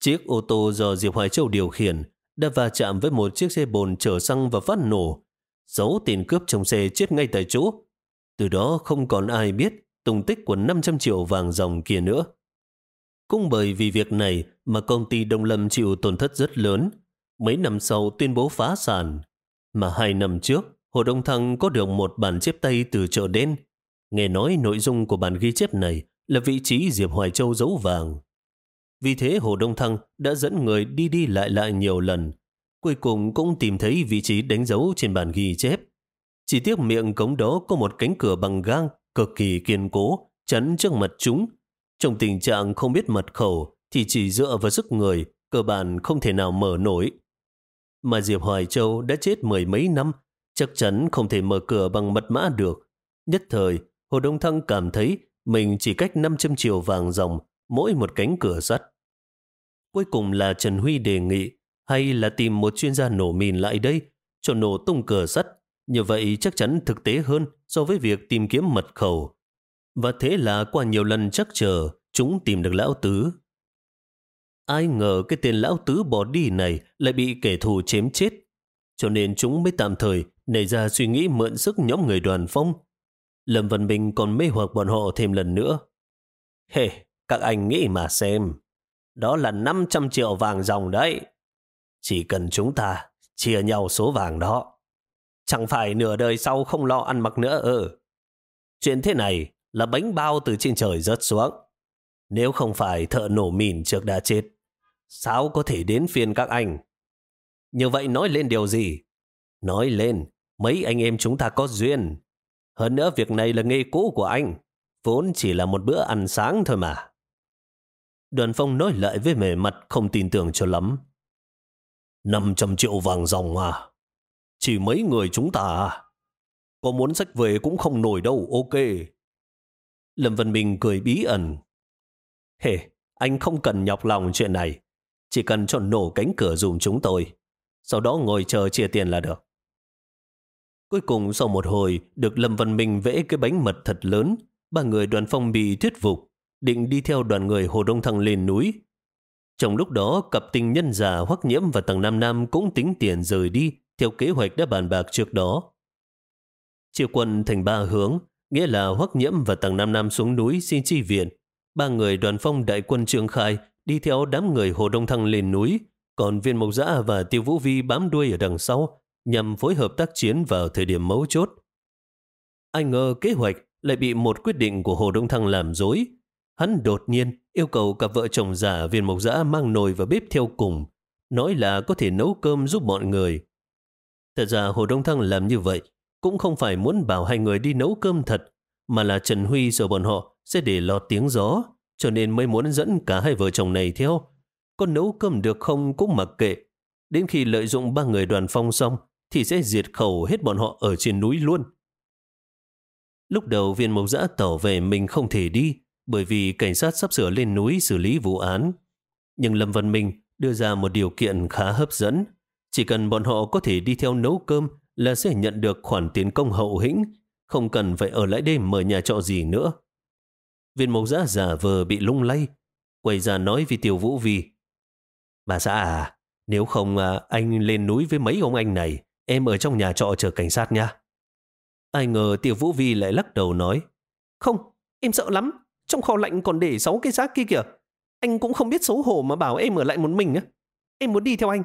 Chiếc ô tô do Diệp Hoài Châu điều khiển đã va chạm với một chiếc xe bồn chở xăng và phát nổ. Giấu tiền cướp trong xe chết ngay tại chỗ. Từ đó không còn ai biết tung tích của 500 triệu vàng dòng kia nữa. Cũng bởi vì việc này mà công ty Đông Lâm chịu tổn thất rất lớn. Mấy năm sau tuyên bố phá sản. Mà hai năm trước, Hồ Đông Thăng có được một bản chép tay từ chợ đen. Nghe nói nội dung của bản ghi chép này là vị trí Diệp Hoài Châu giấu vàng. Vì thế Hồ Đông Thăng đã dẫn người đi đi lại lại nhiều lần. Cuối cùng cũng tìm thấy vị trí đánh dấu trên bản ghi chép. Chỉ tiếc miệng cống đó có một cánh cửa bằng gang cực kỳ kiên cố, chắn trước mặt chúng. Trong tình trạng không biết mật khẩu thì chỉ dựa vào sức người, cơ bản không thể nào mở nổi. Mà Diệp Hoài Châu đã chết mười mấy năm, chắc chắn không thể mở cửa bằng mật mã được. Nhất thời, Hồ Đông Thăng cảm thấy mình chỉ cách 500 triệu vàng dòng mỗi một cánh cửa sắt. Cuối cùng là Trần Huy đề nghị hay là tìm một chuyên gia nổ mìn lại đây cho nổ tung cửa sắt. Như vậy chắc chắn thực tế hơn so với việc tìm kiếm mật khẩu. Và thế là qua nhiều lần chắc chờ, chúng tìm được lão tứ. Ai ngờ cái tên lão tứ bỏ đi này lại bị kẻ thù chém chết. Cho nên chúng mới tạm thời nảy ra suy nghĩ mượn sức nhóm người đoàn phong. Lâm Văn Minh còn mê hoặc bọn họ thêm lần nữa. Hề, hey, các anh nghĩ mà xem. Đó là 500 triệu vàng dòng đấy. Chỉ cần chúng ta chia nhau số vàng đó. Chẳng phải nửa đời sau không lo ăn mặc nữa ừ. Chuyện thế này là bánh bao từ trên trời rớt xuống. Nếu không phải thợ nổ mìn trước đã chết, sao có thể đến phiên các anh? Như vậy nói lên điều gì? Nói lên, mấy anh em chúng ta có duyên. Hơn nữa việc này là nghề cũ của anh, vốn chỉ là một bữa ăn sáng thôi mà. Đoàn phong nói lại với mề mặt không tin tưởng cho lắm. 500 triệu vàng dòng à? Chỉ mấy người chúng ta à? Có muốn sách về cũng không nổi đâu, ok. Lâm Văn Minh cười bí ẩn. Hề, hey, anh không cần nhọc lòng chuyện này. Chỉ cần cho nổ cánh cửa dùm chúng tôi. Sau đó ngồi chờ chia tiền là được. Cuối cùng sau một hồi được Lâm Văn Minh vẽ cái bánh mật thật lớn, ba người đoàn phong bị thuyết phục, định đi theo đoàn người Hồ Đông Thăng lên núi. Trong lúc đó, cặp tình nhân già Hoắc Nhiễm và Tầng Nam Nam cũng tính tiền rời đi theo kế hoạch đã bàn bạc trước đó. Chia quân thành ba hướng, nghĩa là Hoắc Nhiễm và Tầng Nam Nam xuống núi xin chi viện. Ba người đoàn phong đại quân Trương Khai đi theo đám người Hồ Đông Thăng lên núi, còn viên mộc giã và tiêu vũ vi bám đuôi ở đằng sau nhằm phối hợp tác chiến vào thời điểm mấu chốt. ai ngờ kế hoạch lại bị một quyết định của Hồ Đông Thăng làm dối. Hắn đột nhiên yêu cầu cặp vợ chồng già viên mộc giã mang nồi và bếp theo cùng, nói là có thể nấu cơm giúp mọi người. Thật ra Hồ Đông Thăng làm như vậy cũng không phải muốn bảo hai người đi nấu cơm thật, mà là Trần Huy sợ bọn họ sẽ để lọt tiếng gió, cho nên mới muốn dẫn cả hai vợ chồng này theo. Còn nấu cơm được không cũng mặc kệ. Đến khi lợi dụng ba người đoàn phong xong, thì sẽ diệt khẩu hết bọn họ ở trên núi luôn. Lúc đầu viên mộc giã tỏ về mình không thể đi, bởi vì cảnh sát sắp sửa lên núi xử lý vụ án. Nhưng Lâm Văn Minh đưa ra một điều kiện khá hấp dẫn. Chỉ cần bọn họ có thể đi theo nấu cơm là sẽ nhận được khoản tiền công hậu hĩnh, không cần phải ở lại đêm mở nhà trọ gì nữa. Viên mộc giã giả vờ bị lung lay, quay ra nói với Tiêu Vũ Vi. Bà xã à, nếu không à, anh lên núi với mấy ông anh này, em ở trong nhà trọ chờ cảnh sát nha. Ai ngờ Tiêu Vũ Vi lại lắc đầu nói. Không, em sợ lắm, trong kho lạnh còn để sáu cái xác kia kìa. Anh cũng không biết xấu hổ mà bảo em ở lại một mình á. Em muốn đi theo anh.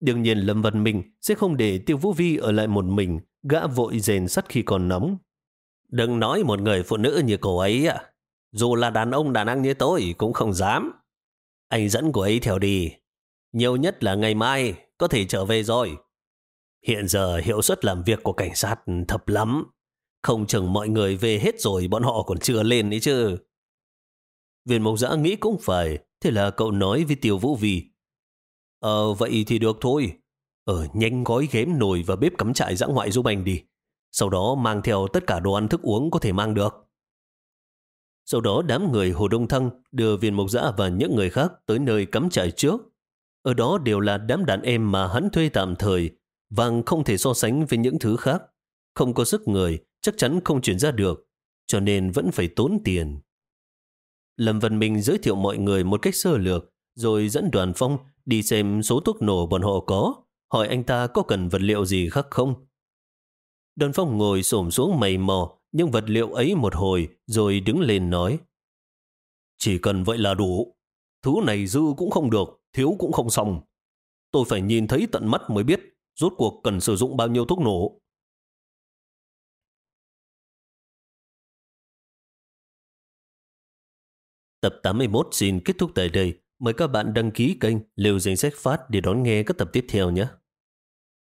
Đương nhiên Lâm Văn Minh sẽ không để Tiêu Vũ Vi ở lại một mình, gã vội rèn sắt khi còn nóng. Đừng nói một người phụ nữ như cô ấy ạ. Dù là đàn ông đàn ăn như tôi cũng không dám. Anh dẫn cô ấy theo đi. Nhiều nhất là ngày mai có thể trở về rồi. Hiện giờ hiệu suất làm việc của cảnh sát thấp lắm. Không chừng mọi người về hết rồi bọn họ còn chưa lên ấy chứ. Viên mộc giã nghĩ cũng phải. Thế là cậu nói với Tiêu Vũ Vi Ờ, vậy thì được thôi. Ờ, nhanh gói ghém nồi và bếp cắm trại dã ngoại giúp anh đi. Sau đó mang theo tất cả đồ ăn thức uống có thể mang được. Sau đó đám người Hồ Đông Thăng đưa viên mộc Giã và những người khác tới nơi cắm trại trước. Ở đó đều là đám đàn em mà hắn thuê tạm thời, vàng không thể so sánh với những thứ khác. Không có sức người, chắc chắn không chuyển ra được, cho nên vẫn phải tốn tiền. Lâm Văn Minh giới thiệu mọi người một cách sơ lược, rồi dẫn đoàn phong đi xem số thuốc nổ bọn họ có, hỏi anh ta có cần vật liệu gì khác không. Đoàn phong ngồi xổm xuống mày mò những vật liệu ấy một hồi rồi đứng lên nói. Chỉ cần vậy là đủ. Thứ này dư cũng không được, thiếu cũng không xong. Tôi phải nhìn thấy tận mắt mới biết rốt cuộc cần sử dụng bao nhiêu thuốc nổ. Tập 81 xin kết thúc tại đây. Mời các bạn đăng ký kênh Liều Danh Sách Phát để đón nghe các tập tiếp theo nhé.